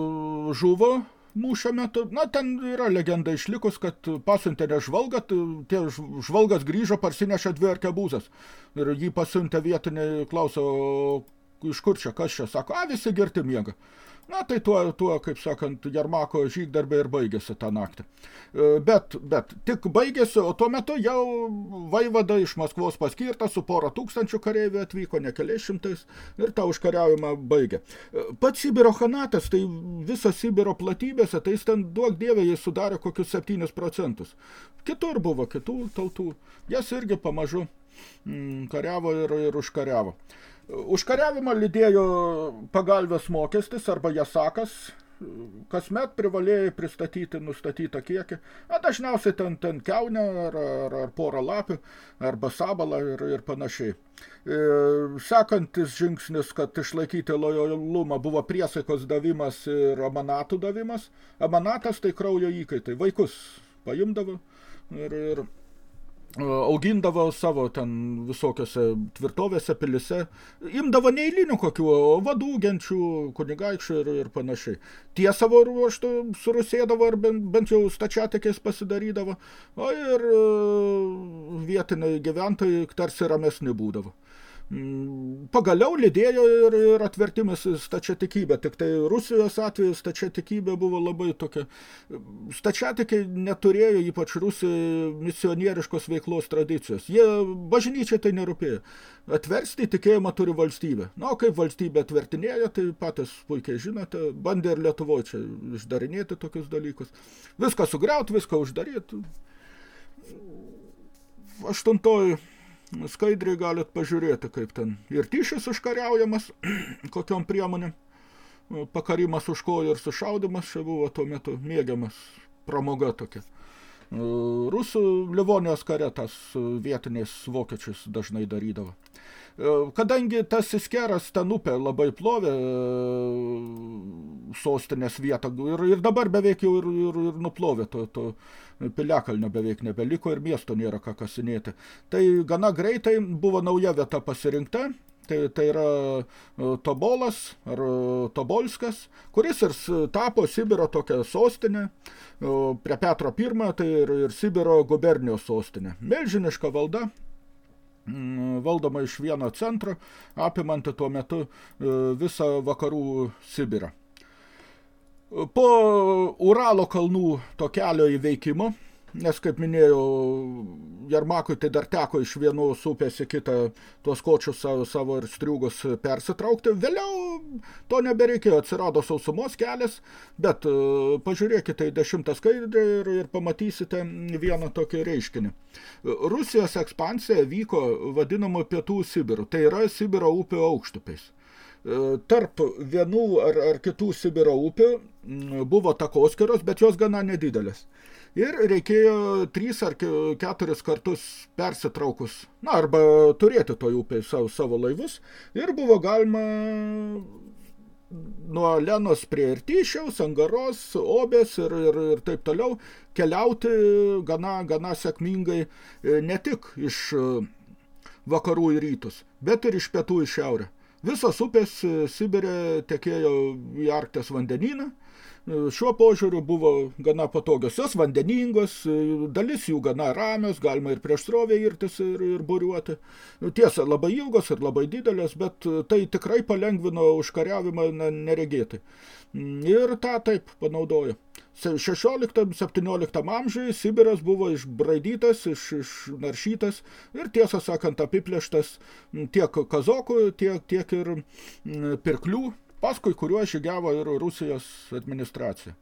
žuvo mūšio metu. Na, ten yra legenda išlikus, kad pasiuntė ne žvalgą, tie žvalgas grįžo, parsinešė dvi arkebūzas. Ir jį pasiuntė vietinį, klauso, iš kur čia, kas čia, sako, a, visi girti miega. Na, tai tuo, tuo kaip sakant, Jarmako žygdarbė ir baigėsi tą naktį. E, bet, bet, tik baigėsi, o tuo metu jau vaivada iš Maskvos paskirta, su pora tūkstančių kareivių atvyko, ne keliais šimtais, ir tą užkariavimą baigė. E, pats Sibiro Hanatas, tai viso Sibiro platybėse, tai jis ten duok dievė, jis sudarė kokius 7 procentus. Kitur buvo kitų tautų, jas irgi pamažu mm, kariavo ir, ir užkariavo. Užkariavimą lydėjo pagalbės mokestis arba jasakas, kasmet privalėjai pristatyti nustatytą kiekį, a, dažniausiai ten, ten keunę ar, ar, ar porą lapių, arba sabalą ir, ir panašiai. E, sekantis žingsnis, kad išlaikyti lojalumą buvo priesaikos davimas ir amanatų davimas. Amanatas tai kraujo įkaitai, vaikus paimdavo ir, ir augindavo savo ten visokiose tvirtovėse, pilise, imdavo neįlinių kokių, vadų, genčių, kunigaikščių ir, ir panašiai. Tie savo ruoštų surusėdavo ir bent, bent jau stačiatekės pasidarydavo, o ir vietiniai gyventojai tarsi ramesni būdavo. Mm, pagaliau lydėjo ir, ir atvertimas stačiatikybė, tik tai Rusijos atveju stačiatikybė buvo labai tokia, stačiatikiai neturėjo, ypač Rusijai, misionieriškos veiklos tradicijos, jie bažnyčiai tai nerūpėjo, atversti tikėjimą turi valstybė, na, o kaip valstybė atvertinėja, tai patys puikiai žinote, bandė ir Lietuvoje čia išdarinėti tokius dalykus, viską sugriaut, viską uždaryti, aštuntoji skaidriai galit pažiūrėti, kaip ten ir tyšis užkariaujamas, [clears throat] kokiom priemonėm, pakarimas už kojų ir sušaudimas, čia buvo tuo metu mėgiamas pramoga tokia. Rusų Livonijos kare tas vietiniais vokiečiais dažnai darydavo. Kadangi tas iskeras ten upė labai plovė sostinės vietą ir, ir dabar beveik jau ir, ir, ir nuplovė to, to piliakalnio beveik nebeliko ir miesto nėra ką kasinėti. Tai gana greitai buvo nauja vieta pasirinkta, tai, tai yra Tobolas ar Tobolskas, kuris ir tapo Sibiro tokia sostinė, prie Petro I, tai ir, ir Sibiro gubernijos sostinė. Milžiniška valda, valdoma iš vieno centro, apimanti tuo metu visą vakarų Sibirą. Po Uralo kalnų to kelio įveikimo, nes, kaip minėjau, Jarmakui tai dar teko iš vienos upės į kitą tuos kočius savo, savo ir striugus persitraukti. Vėliau to nebereikėjo, atsirado sausumos kelias, bet uh, pažiūrėkite į dešimtą skaidrį ir, ir pamatysite vieną tokį reiškinį. Rusijos ekspansija vyko vadinamo pietų Sibirų, tai yra Sibiro upio aukštupiais. E, tarp vienų ar, ar kitų Sibiro upių buvo takoskiros, bet jos gana nedidelės. Ir reikėjo trys ar keturis kartus persitraukus, na, arba turėti toj upėje savo, savo laivus. Ir buvo galima nuo Lenos prie Irtyšiaus, Angaros, Obės ir, ir, ir taip toliau keliauti gana, gana sėkmingai e, ne tik iš e, vakarų į rytus, bet ir iš pietų į šiaurę. Visos upės e, Sibirė tekėjo į Arktės vandenyną. Šiuo požiūriu buvo gana patogios, jos vandeningos, dalis jų gana ramios, galima ir prieš srovę irtis ir, ir buriuoti. Tiesa, labai ilgos ir labai didelės, bet tai tikrai palengvino užkariavimą neregėtai. Mm, ir tą taip panaudojo. 16-17 amžiuje Sibiras buvo išbraidytas, iš, išnaršytas ir tiesą sakant apiplėštas tiek kazokų, tiek, tiek ir pirklių, paskui kuriuo žygiavo ir Rusijos administracija.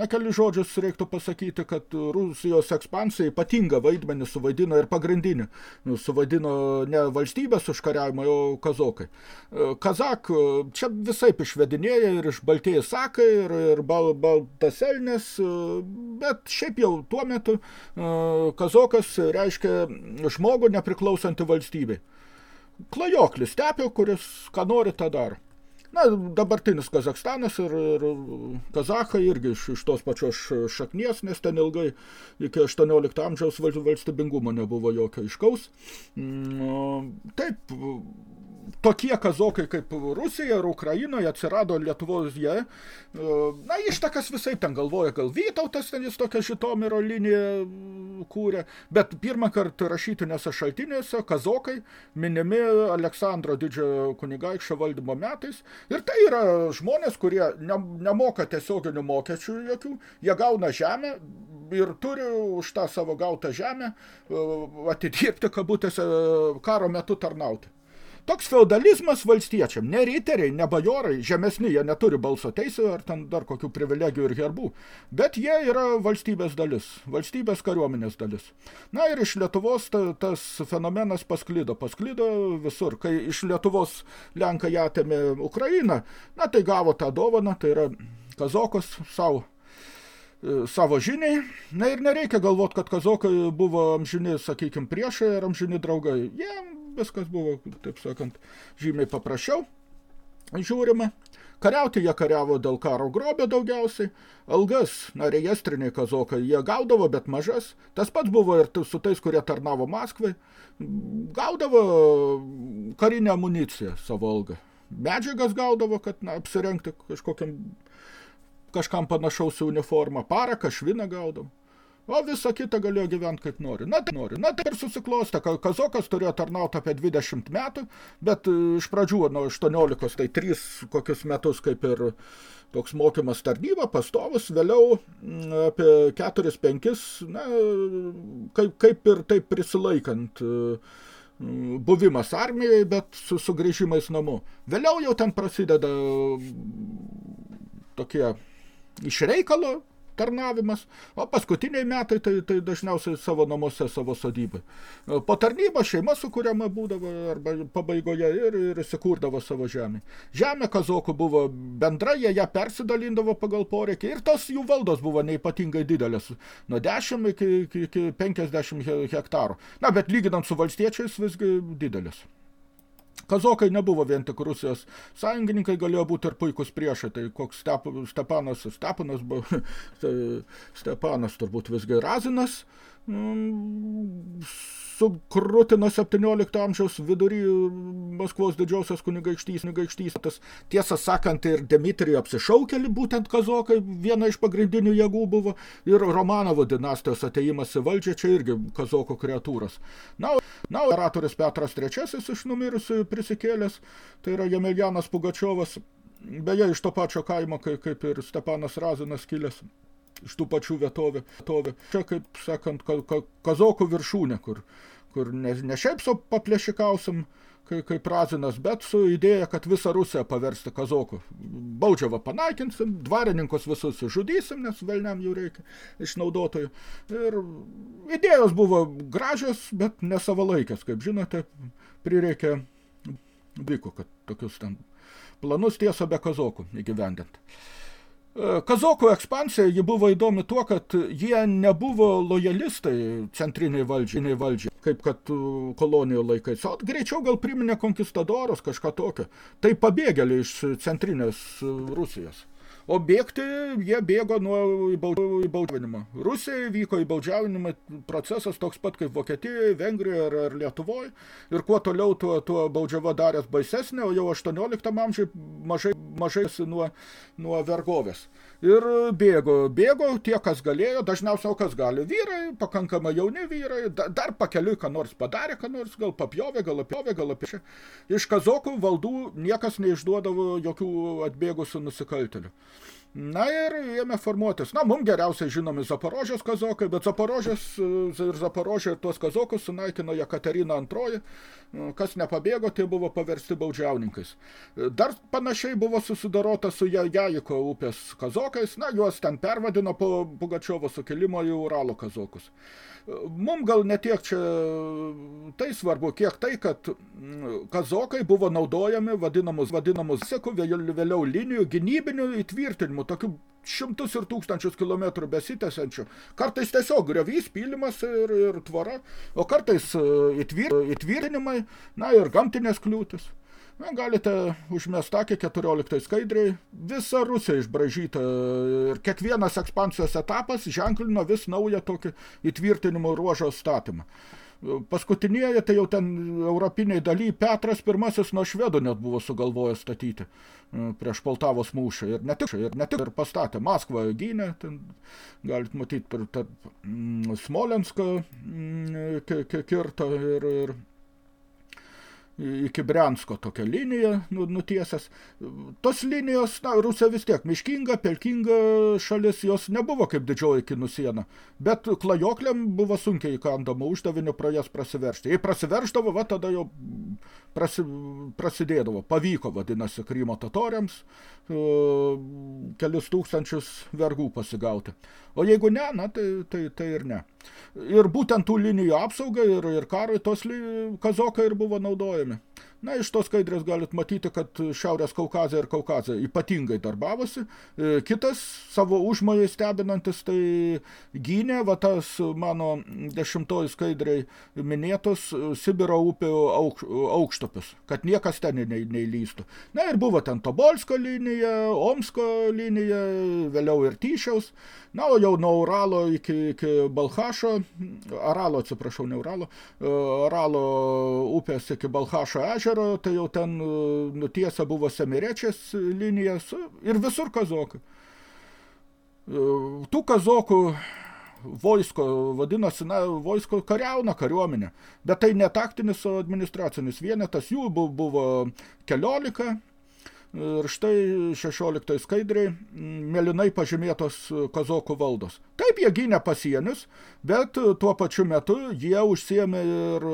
Na, keli žodžius reiktų pasakyti, kad Rusijos ekspansija ypatingą vaidmenį suvaidino ir pagrindinį. Nu, suvaidino ne valstybės užkariavimą, o kazokai. Kazak čia visaip išvedinėja ir iš Baltieji Sakai, ir, ir bal, Baltaselnės, bet šiaip jau tuo metu kazokas reiškia žmogų nepriklausantį valstybei klajoklis stepė, kuris ką nori, tą daro. Na, dabartinis Kazakstanas ir, ir Kazachai irgi iš, iš tos pačios šaknies, nes ten ilgai iki 18 amžiaus valstybingumo nebuvo jokio iškaus. Mm, taip, tokie kazokai kaip Rusija ir Ukrainoje atsirado Lietuvoje. E, na, ištakas visai ten galvoja, gal Vytautas ten jis tokią Žitomiro liniją kūrė, bet pirmą kartą rašytinėse šaltinėse kazokai minimi Aleksandro didžiojo kunigaikščio valdymo metais. Ir tai yra žmonės, kurie ne, nemoka tiesioginių mokesčių jokių, jie gauna žemę, ir turi už tą savo gautą žemę e, atidirbti kabutėse karo metu tarnauti. Toks feudalizmas valstiečiam, ne riteriai, ne bajorai, žemesni, jie neturi balso teisų ar ten dar kokių privilegijų ir herbų, bet jie yra valstybės dalis, valstybės kariuomenės dalis. Na ir iš Lietuvos ta, tas fenomenas pasklido, pasklido visur. Kai iš Lietuvos Lenkai atėmė Ukrainą, na tai gavo tą dovaną, tai yra kazokos savo e, savo žiniai. Na ir nereikia galvoti, kad kazokai buvo amžini, sakykime, priešai ar amžini draugai. Jie viskas buvo, taip sakant, žymiai paprasčiau žiūrima. Kariauti jie kariavo dėl karo grobio daugiausiai, algas, na, rejestriniai kazokai, jie gaudavo, bet mažas. Tas pats buvo ir su tais, kurie tarnavo Maskvai. Gaudavo karinę amuniciją savo algą. Medžiagas gaudavo, kad na, apsirengti kažkokiam, kažkam panašaus uniformą. Paraką, šviną gaudavo. O visą kitą galėjo gyventi kaip nori. Na, tai nori. Na, tai ir susiklostė. Kazokas turėjo tarnauti apie 20 metų, bet e, iš pradžių nuo 18, tai 3 kokius metus kaip ir toks mokymas tarnyba, pastovus, vėliau apie 4-5, na, kaip, kaip ir taip prisilaikant e, buvimas armijoje, bet su sugrįžimais namo. Vėliau jau ten prasideda tokie iš reikalo tarnavimas, o paskutiniai metai tai, tai dažniausiai savo namuose, savo sodybai. Po tarnybą šeima sukūriama būdavo arba pabaigoje ir, ir įsikurdavo savo žemę. Žemė kazokų buvo bendra, jie ją persidalindavo pagal poreikį ir tos jų valdos buvo neipatingai didelės, nuo 10 iki, iki, iki 50 hektarų. Na, bet lyginant su valstiečiais visgi didelis. Kazokai nebuvo vien tik Rusijos sąjungininkai, galėjo būti ir puikus priešai, tai koks Step, Stepanas, Stepanas [laughs] Stepanas turbūt visgi Razinas, mm, sukrutino 17 amžiaus vidury Maskvos didžiosios kunigaikštys, kunigaikštys. Tiesą sakant, ir Demitrijų apsišaukėlį, būtent kazokai, viena iš pagrindinių jėgų buvo, ir Romanovo dinastijos ateimas į valdžią, čia irgi kazoko kreatūros. Na, na oratorius Petras III iš numirusių prisikėlęs, tai yra Jemeljanas Pugačiovas, beje, iš to pačio kaimo, kaip ir Stepanas Razinas kilęs iš tų pačių vietovių. vietovių. Čia, kaip sakant, ka, ka, kazokų viršūnė, kur, kur ne, ne šiaip su paplėšikausim, kaip, kaip Razinas, bet su idėja, kad visą Rusiją paversti kazokų. Baudžiavą panaikinsim, dvarininkus visus žudysim, nes velniam jų reikia išnaudotojų. Ir idėjos buvo gražios, bet nesavalaikės, kaip žinote, prireikė vyko, kad tokius ten planus tiesą be kazokų įgyvendinti. E, Kazokų ekspansija ji buvo įdomi tuo, kad jie nebuvo lojalistai centriniai valdžiai, valdžiai kaip kad e, kolonijų laikais, o greičiau gal priminė konkistadorus kažką tokio. Tai pabėgėliai iš centrinės e, Rusijos. O bėgti jie bėgo nuo įbaudžiavinimo. Rusijai vyko įbaudžiavinimo procesas toks pat kaip Vokietijoje, Vengrijoje ar, ar Lietuvoje. Ir kuo toliau, tuo, tuo baudžiava darės baisesnė, o jau 18 amžiai mažai, mažai nuo, nuo vergovės. Ir bėgo, bėgo tie, kas galėjo, dažniausiai, kas gali, vyrai, pakankamai jauni vyrai, da, dar pakeliui, ką nors padarė, ką nors, gal papjovė, gal apjovė, gal apie Iš kazokų valdų niekas neišduodavo jokių atbėgusių nusikaltelių. Na ir ėmė formuotis. Na, mums geriausiai žinomi Zaporožės kazokai, bet Zaporožės e, ir Zaporožė tuos kazokus sunaikino Jekaterina II. E, kas nepabėgo, tai buvo paversti baudžiauninkais. E, dar panašiai buvo susidarota su Jajiko upės kazokais. Na, juos ten pervadino po Pugačiovo sukilimo į Uralo kazokus. Mums gal netiek čia tai svarbu, kiek tai, kad kazokai buvo naudojami vadinamus, vadinamus sekų, vėliau linijų, gynybinių įtvirtinimų, tokių šimtus ir tūkstančius kilometrų besitęsiančių. Kartais tiesiog griovys, pylimas ir, ir tvara, o kartais e, įtvir, įtvirtinimai, na ir gamtinės kliūtis. Na, galite užmest akį 14 skaidriai. Visa Rusija išbražyta ir kiekvienas ekspansijos etapas ženklino vis naują tokį įtvirtinimo ruožo statymą. Paskutinėje, tai jau ten europiniai daly, Petras pirmasis nuo švedų net buvo sugalvojęs statyti e, prieš Poltavos mūšį. Ir ne tik, ir, ne tik, ir pastatė. Maskvą gynė, ten galit matyti per, per mm, Smolenską mm, kirtą ir, ir iki Briansko tokią liniją nu, nutiesęs. Tos linijos, na, Rusija vis tiek miškinga, pelkinga šalis, jos nebuvo kaip didžioji kinų siena, bet klajokliam buvo sunkiai įkandama uždaviniu pro jas prasiveršti. Jei prasiveršdavo, va tada jau prasi, prasidėdavo. Pavyko, vadinasi, Krymo totoriams e, kelius tūkstančius vergų pasigauti. O jeigu ne, na, tai, tai, tai ir ne. Ir būtent tų linijų apsaugai ir, ir karui tos kazokai ir buvo naudojami. Na, iš tos skaidrės galit matyti, kad Šiaurės Kaukazė ir Kaukazė ypatingai darbavosi. E, kitas savo užmojai stebinantis, tai gynė, va tas mano dešimtoji skaidriai minėtos Sibiro upių auk, aukštopius, kad niekas ten neįlystų. Na ir buvo ten Tobolsko linija, Omsko linija, vėliau ir Tyšiaus. Na, o jau nuo Uralo iki, iki Balhašo, Aralo, atsiprašau, ne Uralo, e, Aralo upės iki Balhašo ežero, ežero, tai jau ten e, nutiesa buvo Semirečės linijas ir visur kazokai. E, tų kazokų vojsko, vadinasi, na, vojsko kariauna kariuomenė, bet tai ne taktinis, o administracinis vienetas, jų buvo keliolika, Ir štai 16 skaidriai mėlynai pažymėtos kazokų valdos. Taip, jie gynė pasienius, bet tuo pačiu metu jie užsiemė ir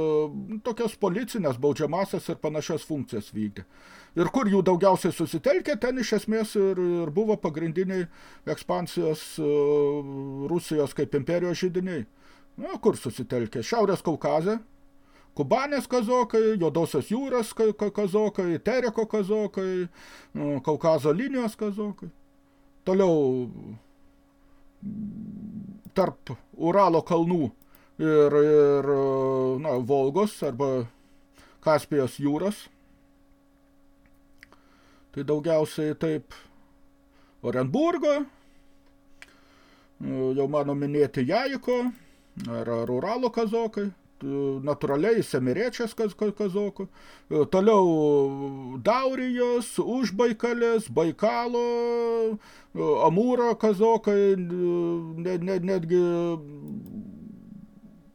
tokias policinės, baudžiamasias ir panašias funkcijas vykdė. Ir kur jų daugiausiai susitelkė, ten iš esmės ir, ir buvo pagrindiniai ekspansijos Rusijos kaip imperijos žydiniai. Na, kur susitelkė? Šiaurės Kaukazė, Kubanės kazokai, Jodosios jūros kazokai, Tereko kazokai, nu, Kaukazo linijos kazokai. Toliau tarp Uralo kalnų ir, ir na, Volgos arba Kaspijos jūros. Tai daugiausiai taip Orenburgo, jau mano minėti Jaiko ar, ar Uralo kazokai, natūraliai semiriečias kaz, kazokų, toliau Daurijos, Užbaikalės, Baikalo, Amūro kazokai, ne, ne, netgi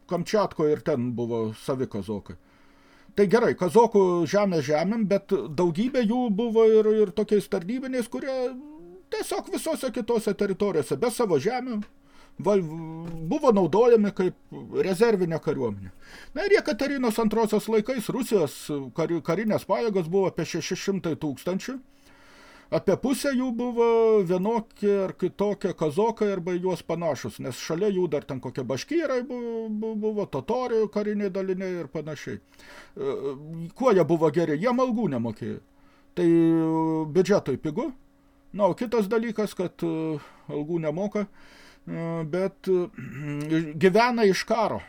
Kamčiatko ir ten buvo savi kazokai. Tai gerai, kazokų žemė žemėm, bet daugybė jų buvo ir, ir tokiais tarnybiniais, kurie tiesiog visose kitose teritorijose, be savo val, buvo naudojami kaip rezervinė kariuomenė. Na ir Jekatarinos antrosios laikais Rusijos kari, karinės pajėgos buvo apie 600 tūkstančių. Apie pusę jų buvo vienokie ar kitokie kazokai arba juos panašus, nes šalia jų dar ten kokie baškyrai buvo, buvo totorių kariniai daliniai ir panašiai. E, kuo jie buvo geri? Jie malgų nemokėjo. Tai biudžetui pigu. Na, o kitas dalykas, kad e, algų nemoka, bet gyvena iš karo.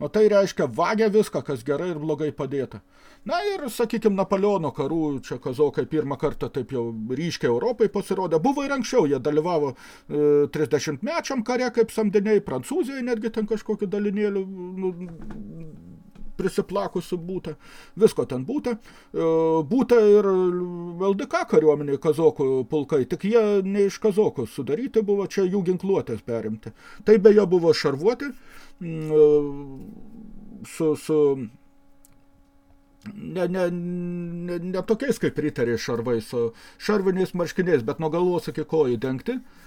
O tai reiškia vagia viską, kas gerai ir blogai padėta. Na ir, sakykime, Napoleono karų, čia kazokai pirmą kartą taip jau ryškiai Europai pasirodė. Buvo ir anksčiau, jie dalyvavo e, 30 mečiam kare kaip samdiniai, Prancūzijai netgi ten kažkokiu dalinėliu nu, prisiplakusių būta, visko ten būta. E, būta ir LDK kariuomeniai kazokų pulkai, tik jie ne iš kazokų sudaryti buvo, čia jų ginkluotės perimti. Tai beje buvo šarvuoti mm, e, su, su ne, ne, ne, ne tokiais kaip riteriai šarvais, o šarviniais marškiniais, bet nuo galvos iki kojų dengti, e,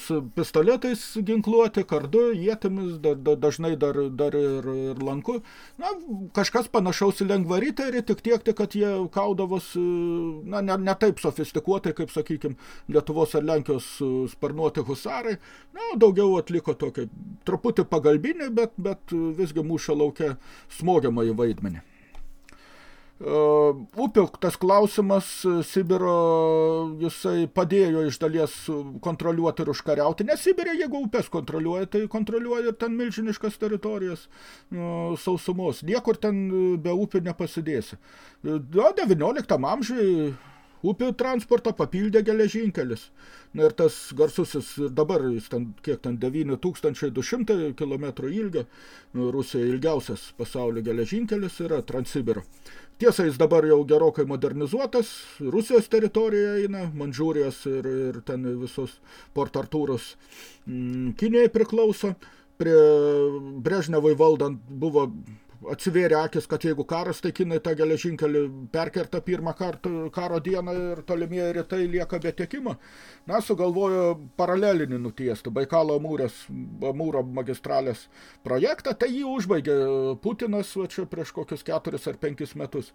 su pistoletais ginkluoti, kardu, jėtimis, da, da, dažnai dar, dar ir, ir lanku. Na, kažkas panašaus į lengvą riterį, tik tiek, kad jie kaudavos, na, ne, ne taip sofistikuotai, kaip, sakykime, Lietuvos ar Lenkijos sparnuoti husarai. Na, daugiau atliko tokį truputį pagalbinį, bet, bet visgi mūšio laukia smogiamą į vaidmenį. Upių tas klausimas Sibiro jisai padėjo iš dalies kontroliuoti ir užkariauti, nes Sibirė, jeigu upės kontroliuoja, tai kontroliuoja ir ten milžiniškas teritorijas sausumos. Niekur ten be upių nepasidėsi. O 19 amžiui upių transportą papildė geležinkelis. Na ir tas garsusis, dabar jis ten, kiek ten 9200 km ilgio, Rusija ilgiausias pasaulio geležinkelis yra Transsibiro. Tiesa, jis dabar jau gerokai modernizuotas, Rusijos teritorija eina, Mandžiūrijos ir, ir ten visus Port Artūrus mm, Kinijai priklauso. Prie Brežnevai valdant buvo atsivėrė akis, kad jeigu karas, tai kinai tą geležinkelį perkerta pirmą kartą karo dieną ir tolimieji rytai lieka be tiekimo. Na, sugalvojo paralelinį nutiesti, Baikalo Amūrės, Amūro magistralės projektą, tai jį užbaigė Putinas va, čia prieš kokius keturis ar penkis metus.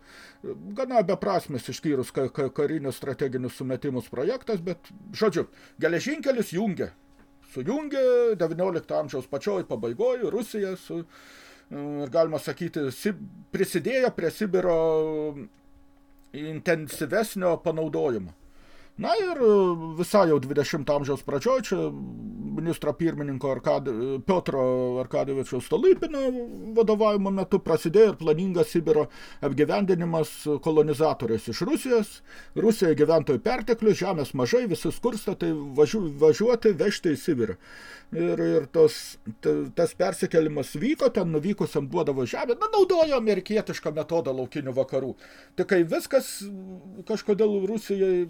Gana beprasmis išskyrus ka, ka, karinius strateginius sumetimus projektas, bet, žodžiu, geležinkelis jungia sujungė 19 amžiaus pačioj pabaigoj Rusiją su ir galima sakyti, prisidėjo prie Sibiro intensyvesnio panaudojimo. Na ir visai jau 20 amžiaus pradžioj, čia ministro pirmininko Arkad... Piotro Arkadievičiaus Stolypino vadovavimo metu prasidėjo ir planingas Sibiro apgyvendinimas kolonizatoriais iš Rusijos. Rusijoje gyventojų perteklius, žemės mažai, visi skursta, tai važiu, važiuoti, vežti į Sibirą ir, ir tos, tas persikelimas vyko, ten nuvykusiam duodavo žemę, na, naudojo amerikietišką metodą laukinių vakarų. Tik kai viskas kažkodėl Rusijai,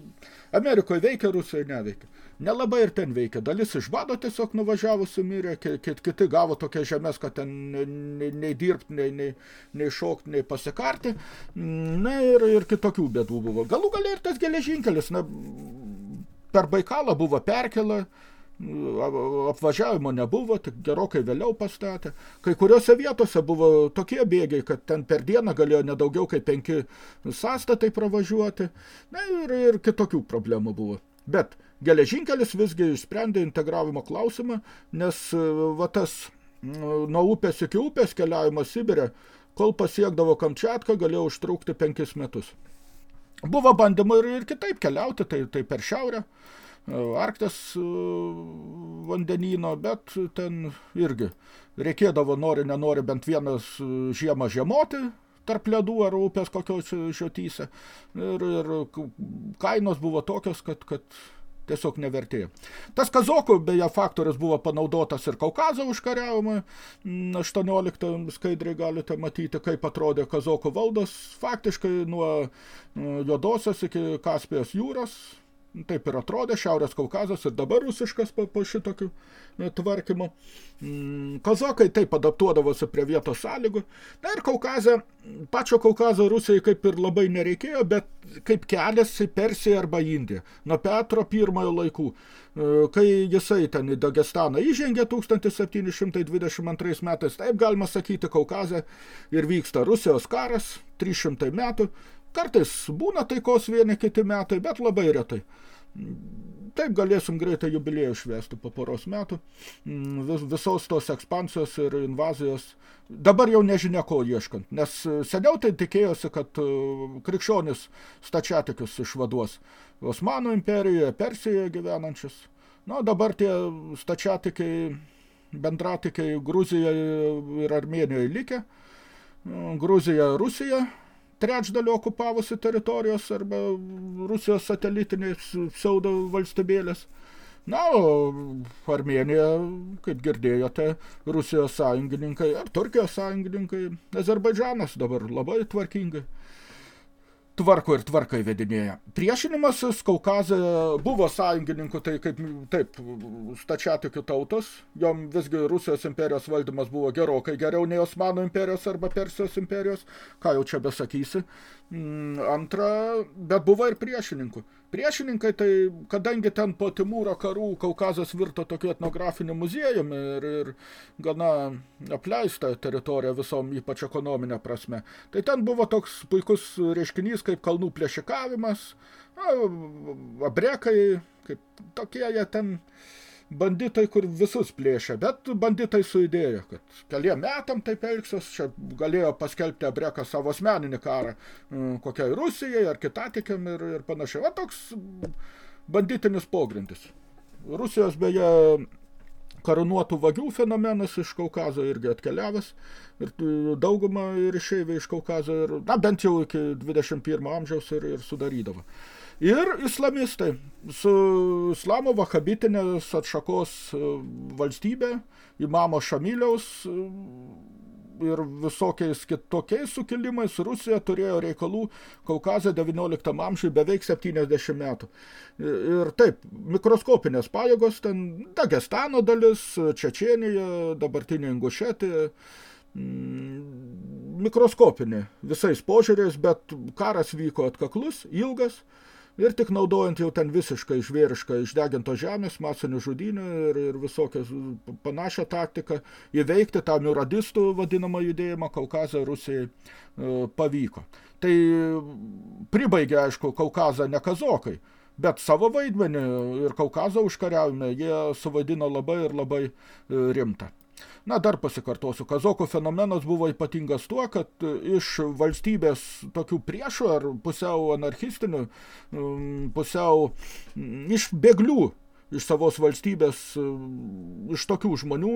Amerikoje veikia, Rusijoje neveikia. Nelabai ir ten veikia. Dalis iš bado tiesiog nuvažiavusi mirė, kiti gavo tokias žemės, kad ten nei, nei dirbti, nei, nei, nei šokti, nei pasikarti. Na ir, ir kitokių bėdų buvo. Galų galia ir tas geležinkelis, na, per Baikalą buvo perkela, apvažiavimo nebuvo, tik gerokai vėliau pastatė. Kai kuriuose vietose buvo tokie bėgiai, kad ten per dieną galėjo nedaugiau kaip penki sąstatai pravažiuoti. Na ir, ir kitokių problemų buvo. Bet geležinkelis visgi išsprendė integravimo klausimą, nes va tas nuo upės iki upės keliavimas Sibirė, kol pasiekdavo Kamčiatką, galėjo užtrukti penkis metus. Buvo bandymai ir, ir kitaip keliauti, tai, tai per šiaurę. Arkties e, vandenyno, bet ten irgi reikėdavo nori, nenori bent vienas e, žiemą žiemoti tarp ledų ar upės kokios žiotyse. Ir, ir kainos buvo tokios, kad, kad tiesiog nevertėjo. Tas kazokų, beje, faktorius buvo panaudotas ir Kaukazo užkariavimui. 18 skaidriai galite matyti, kaip atrodė kazokų valdos. Faktiškai nuo Jodosios iki Kaspijos jūros taip ir atrodė Šiaurės Kaukazas ir dabar rusiškas po, po šitokių e, tvarkymų. Mm, kazakai taip adaptuodavosi prie vietos sąlygų. Na ir Kaukazė, pačio Kaukazo Rusijai kaip ir labai nereikėjo, bet kaip kelias į Persiją arba Indiją. Nuo Petro pirmojo laikų. E, kai jisai ten į Dagestaną įžengė 1722 metais, taip galima sakyti, Kaukazė ir vyksta Rusijos karas 300 metų. Kartais būna taikos vieni kiti metai, bet labai retai. Taip galėsim greitai jubiliejų švesti po poros metų. Mm, vis, visos tos ekspansijos ir invazijos dabar jau nežinia ko ieškant, nes seniau tai tikėjosi, kad e, krikščionis stačiatikius išvaduos Osmanų imperijoje, Persijoje gyvenančius. Na, dabar tie stačiatikiai, bendratikiai Gruzijoje ir Armėnijoje likę. Gruzija, Rusija, trečdalio okupavusi teritorijos arba Rusijos satelitinės pseudo valstybėlės. Na, o Armėnija, kaip girdėjote, Rusijos sąjungininkai ar Turkijos sąjungininkai, Azerbaidžanas dabar labai tvarkingai. Tvarko ir tvarkai vedinėja. Priešinimasis Kaukazė buvo sąjungininkų, tai kaip, taip, stačiatikių tautos, jom visgi Rusijos imperijos valdymas buvo gerokai geriau nei Osmanų imperijos arba Persijos imperijos, ką jau čia besakysi. Mm, antra, bet buvo ir priešininkų. Priešininkai, tai kadangi ten po Timūro karų Kaukazas virto tokiu etnografiniu muziejumi ir, ir gana apleista teritorija visom, ypač ekonominė prasme, tai ten buvo toks puikus reiškinys kaip kalnų plėšikavimas, abrekai, kaip tokie jie ten banditai, kur visus plėšia, bet banditai su idėja, kad keliem metam taip elgsios, čia galėjo paskelbti Abreka savo asmeninį karą mm, kokiai Rusijai ar kitatikiam ir, ir panašiai. Va toks banditinis pogrindis. Rusijos beje karūnuotų vagių fenomenas iš Kaukazo irgi atkeliavęs ir daugumą ir išeivė iš Kaukazo ir, na, bent jau iki 21 amžiaus ir, ir sudarydavo. Ir islamistai su islamo vahabitinės atšakos e, valstybė, imamo Šamiliaus e, ir visokiais kitokiais sukilimais Rusija turėjo reikalų Kaukazė 19 amžiui beveik 70 metų. Ir taip, mikroskopinės pajėgos, ten Dagestano dalis, Čečenija, dabartinė Ingušetė, mm, mikroskopinė visais požiūrės, bet karas vyko atkaklus, ilgas, Ir tik naudojant jau ten visiškai žvėrišką išdegintos žemės, masinių žudynių ir, ir visokią panašią taktiką įveikti tą miuradistų vadinamą judėjimą Kaukazą Rusijai e, pavyko. Tai pribaigė, aišku, Kaukazą ne kazokai, bet savo vaidmenį ir Kaukazo užkariavime jie suvaidino labai ir labai e, rimtą. Na, dar pasikartosiu, kazokų fenomenas buvo ypatingas tuo, kad iš valstybės tokių priešų ar pusiau anarchistinių, pusiau iš bėglių iš savos valstybės, mm, iš tokių žmonių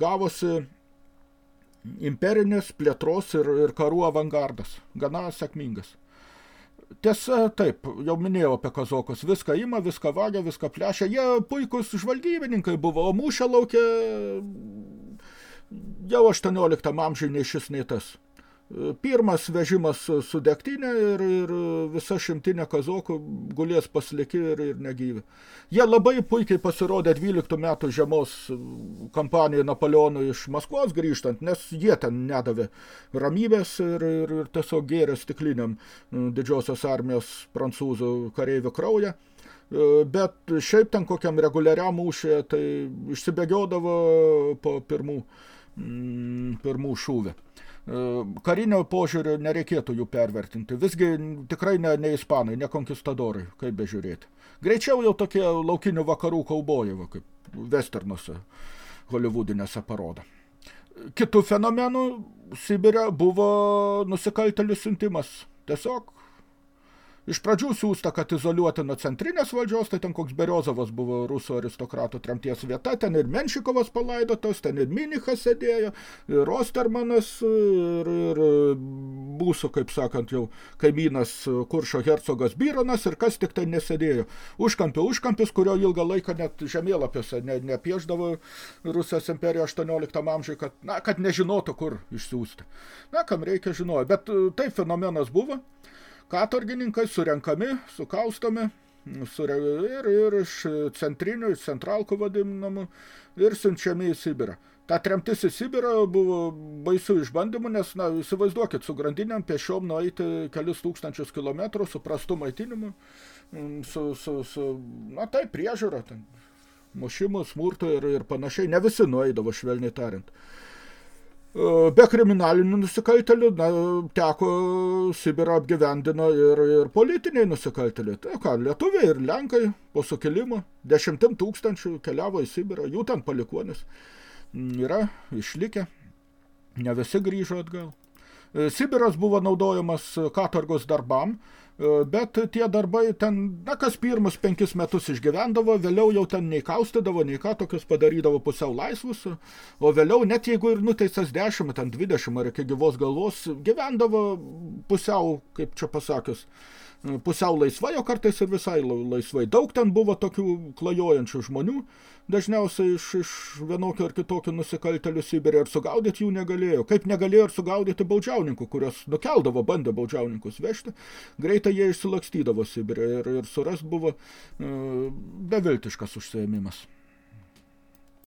gavosi imperinės plėtros ir, ir karų avangardas, gana sėkmingas. Tiesa, taip, jau minėjau apie kazokus, viską ima, viską vagia, viską plešia, jie puikus žvalgybininkai buvo, o mūšio laukia jau 18 amžiai nei šis, nei tas. Pirmas vežimas su degtinė ir, ir visa šimtinė kazokų gulės pasliki ir, ir negyvi. Jie labai puikiai pasirodė 12 metų žiemos kampanijai Napoleonui iš Maskvos grįžtant, nes jie ten nedavė ramybės ir, ir, ir tiesiog gėrė stikliniam didžiosios armijos prancūzų kareivių kraują. Bet šiaip ten kokiam reguliariam mūšė, tai išsibėgiodavo po pirmų, pirmų šūvį. E, karinio požiūrio nereikėtų jų pervertinti. Visgi tikrai ne, ne ispanai, ne konkistadorai, kaip bežiūrėti. Greičiau jau tokie laukinių vakarų kaubojai, kaip westernuose holivudinėse parodo. Kitų fenomenų Sibire buvo nusikaltelių siuntimas. Tiesiog Iš pradžių siūsta, kad izoliuoti nuo centrinės valdžios, tai ten koks Beriozovas buvo rusų aristokratų tremties vieta, ten ir Menšikovas palaidotas, ten ir Minichas sėdėjo, ir Ostermanas, ir, ir būsų, kaip sakant, jau kaimynas Kuršo hercogas Byronas, ir kas tik tai nesėdėjo. Užkampio užkampis, kurio ilgą laiką net žemėlapiuose ne, nepieždavo Rusijos imperija 18 amžiui, kad, na, kad nežinotų, kur išsiųsti. Na, kam reikia žinojo, bet tai fenomenas buvo katorgininkai surenkami, sukaustomi sure, ir, ir iš centrinių, iš centralkų vadinamų, ir siunčiami į Sibirą. Ta tremtis į Sibirą buvo baisių išbandymų, nes, na, įsivaizduokit, su grandinėm pešiom nueiti kelius tūkstančius kilometrų, su prastu maitinimu, mm, su, su, su na, tai priežiūra, ten, mušimų, smurto ir, ir panašiai. Ne visi nueidavo, švelniai tariant. E, be kriminalinių nusikaltelių na, teko Sibirą apgyvendino ir, ir politiniai nusikalteliai. Tai ką, lietuviai ir lenkai po sukilimo dešimtim tūkstančių keliavo į Sibirą, jų ten palikuonis yra išlikę, ne visi grįžo atgal. E, Sibiras buvo naudojamas katorgos darbam, bet tie darbai ten, na, kas pirmus penkis metus išgyvendavo, vėliau jau ten nei kaustydavo, nei ką tokius padarydavo pusiau laisvus, o vėliau net jeigu ir nuteistas dešimt, ten dvidešimt ar iki gyvos galvos, gyvendavo pusiau, kaip čia pasakius, pusiau laisvai, o kartais ir visai laisvai. Daug ten buvo tokių klajojančių žmonių, dažniausiai iš, iš vienokio ar kitokio nusikaltelių Sibirė ir sugaudyti jų negalėjo. Kaip negalėjo ir sugaudyti baudžiauninkų, kurios nukeldavo, bandė baudžiauninkus vežti, greitai jie išsilakstydavo Sibirė ir, ir suras buvo uh, beviltiškas užsiėmimas.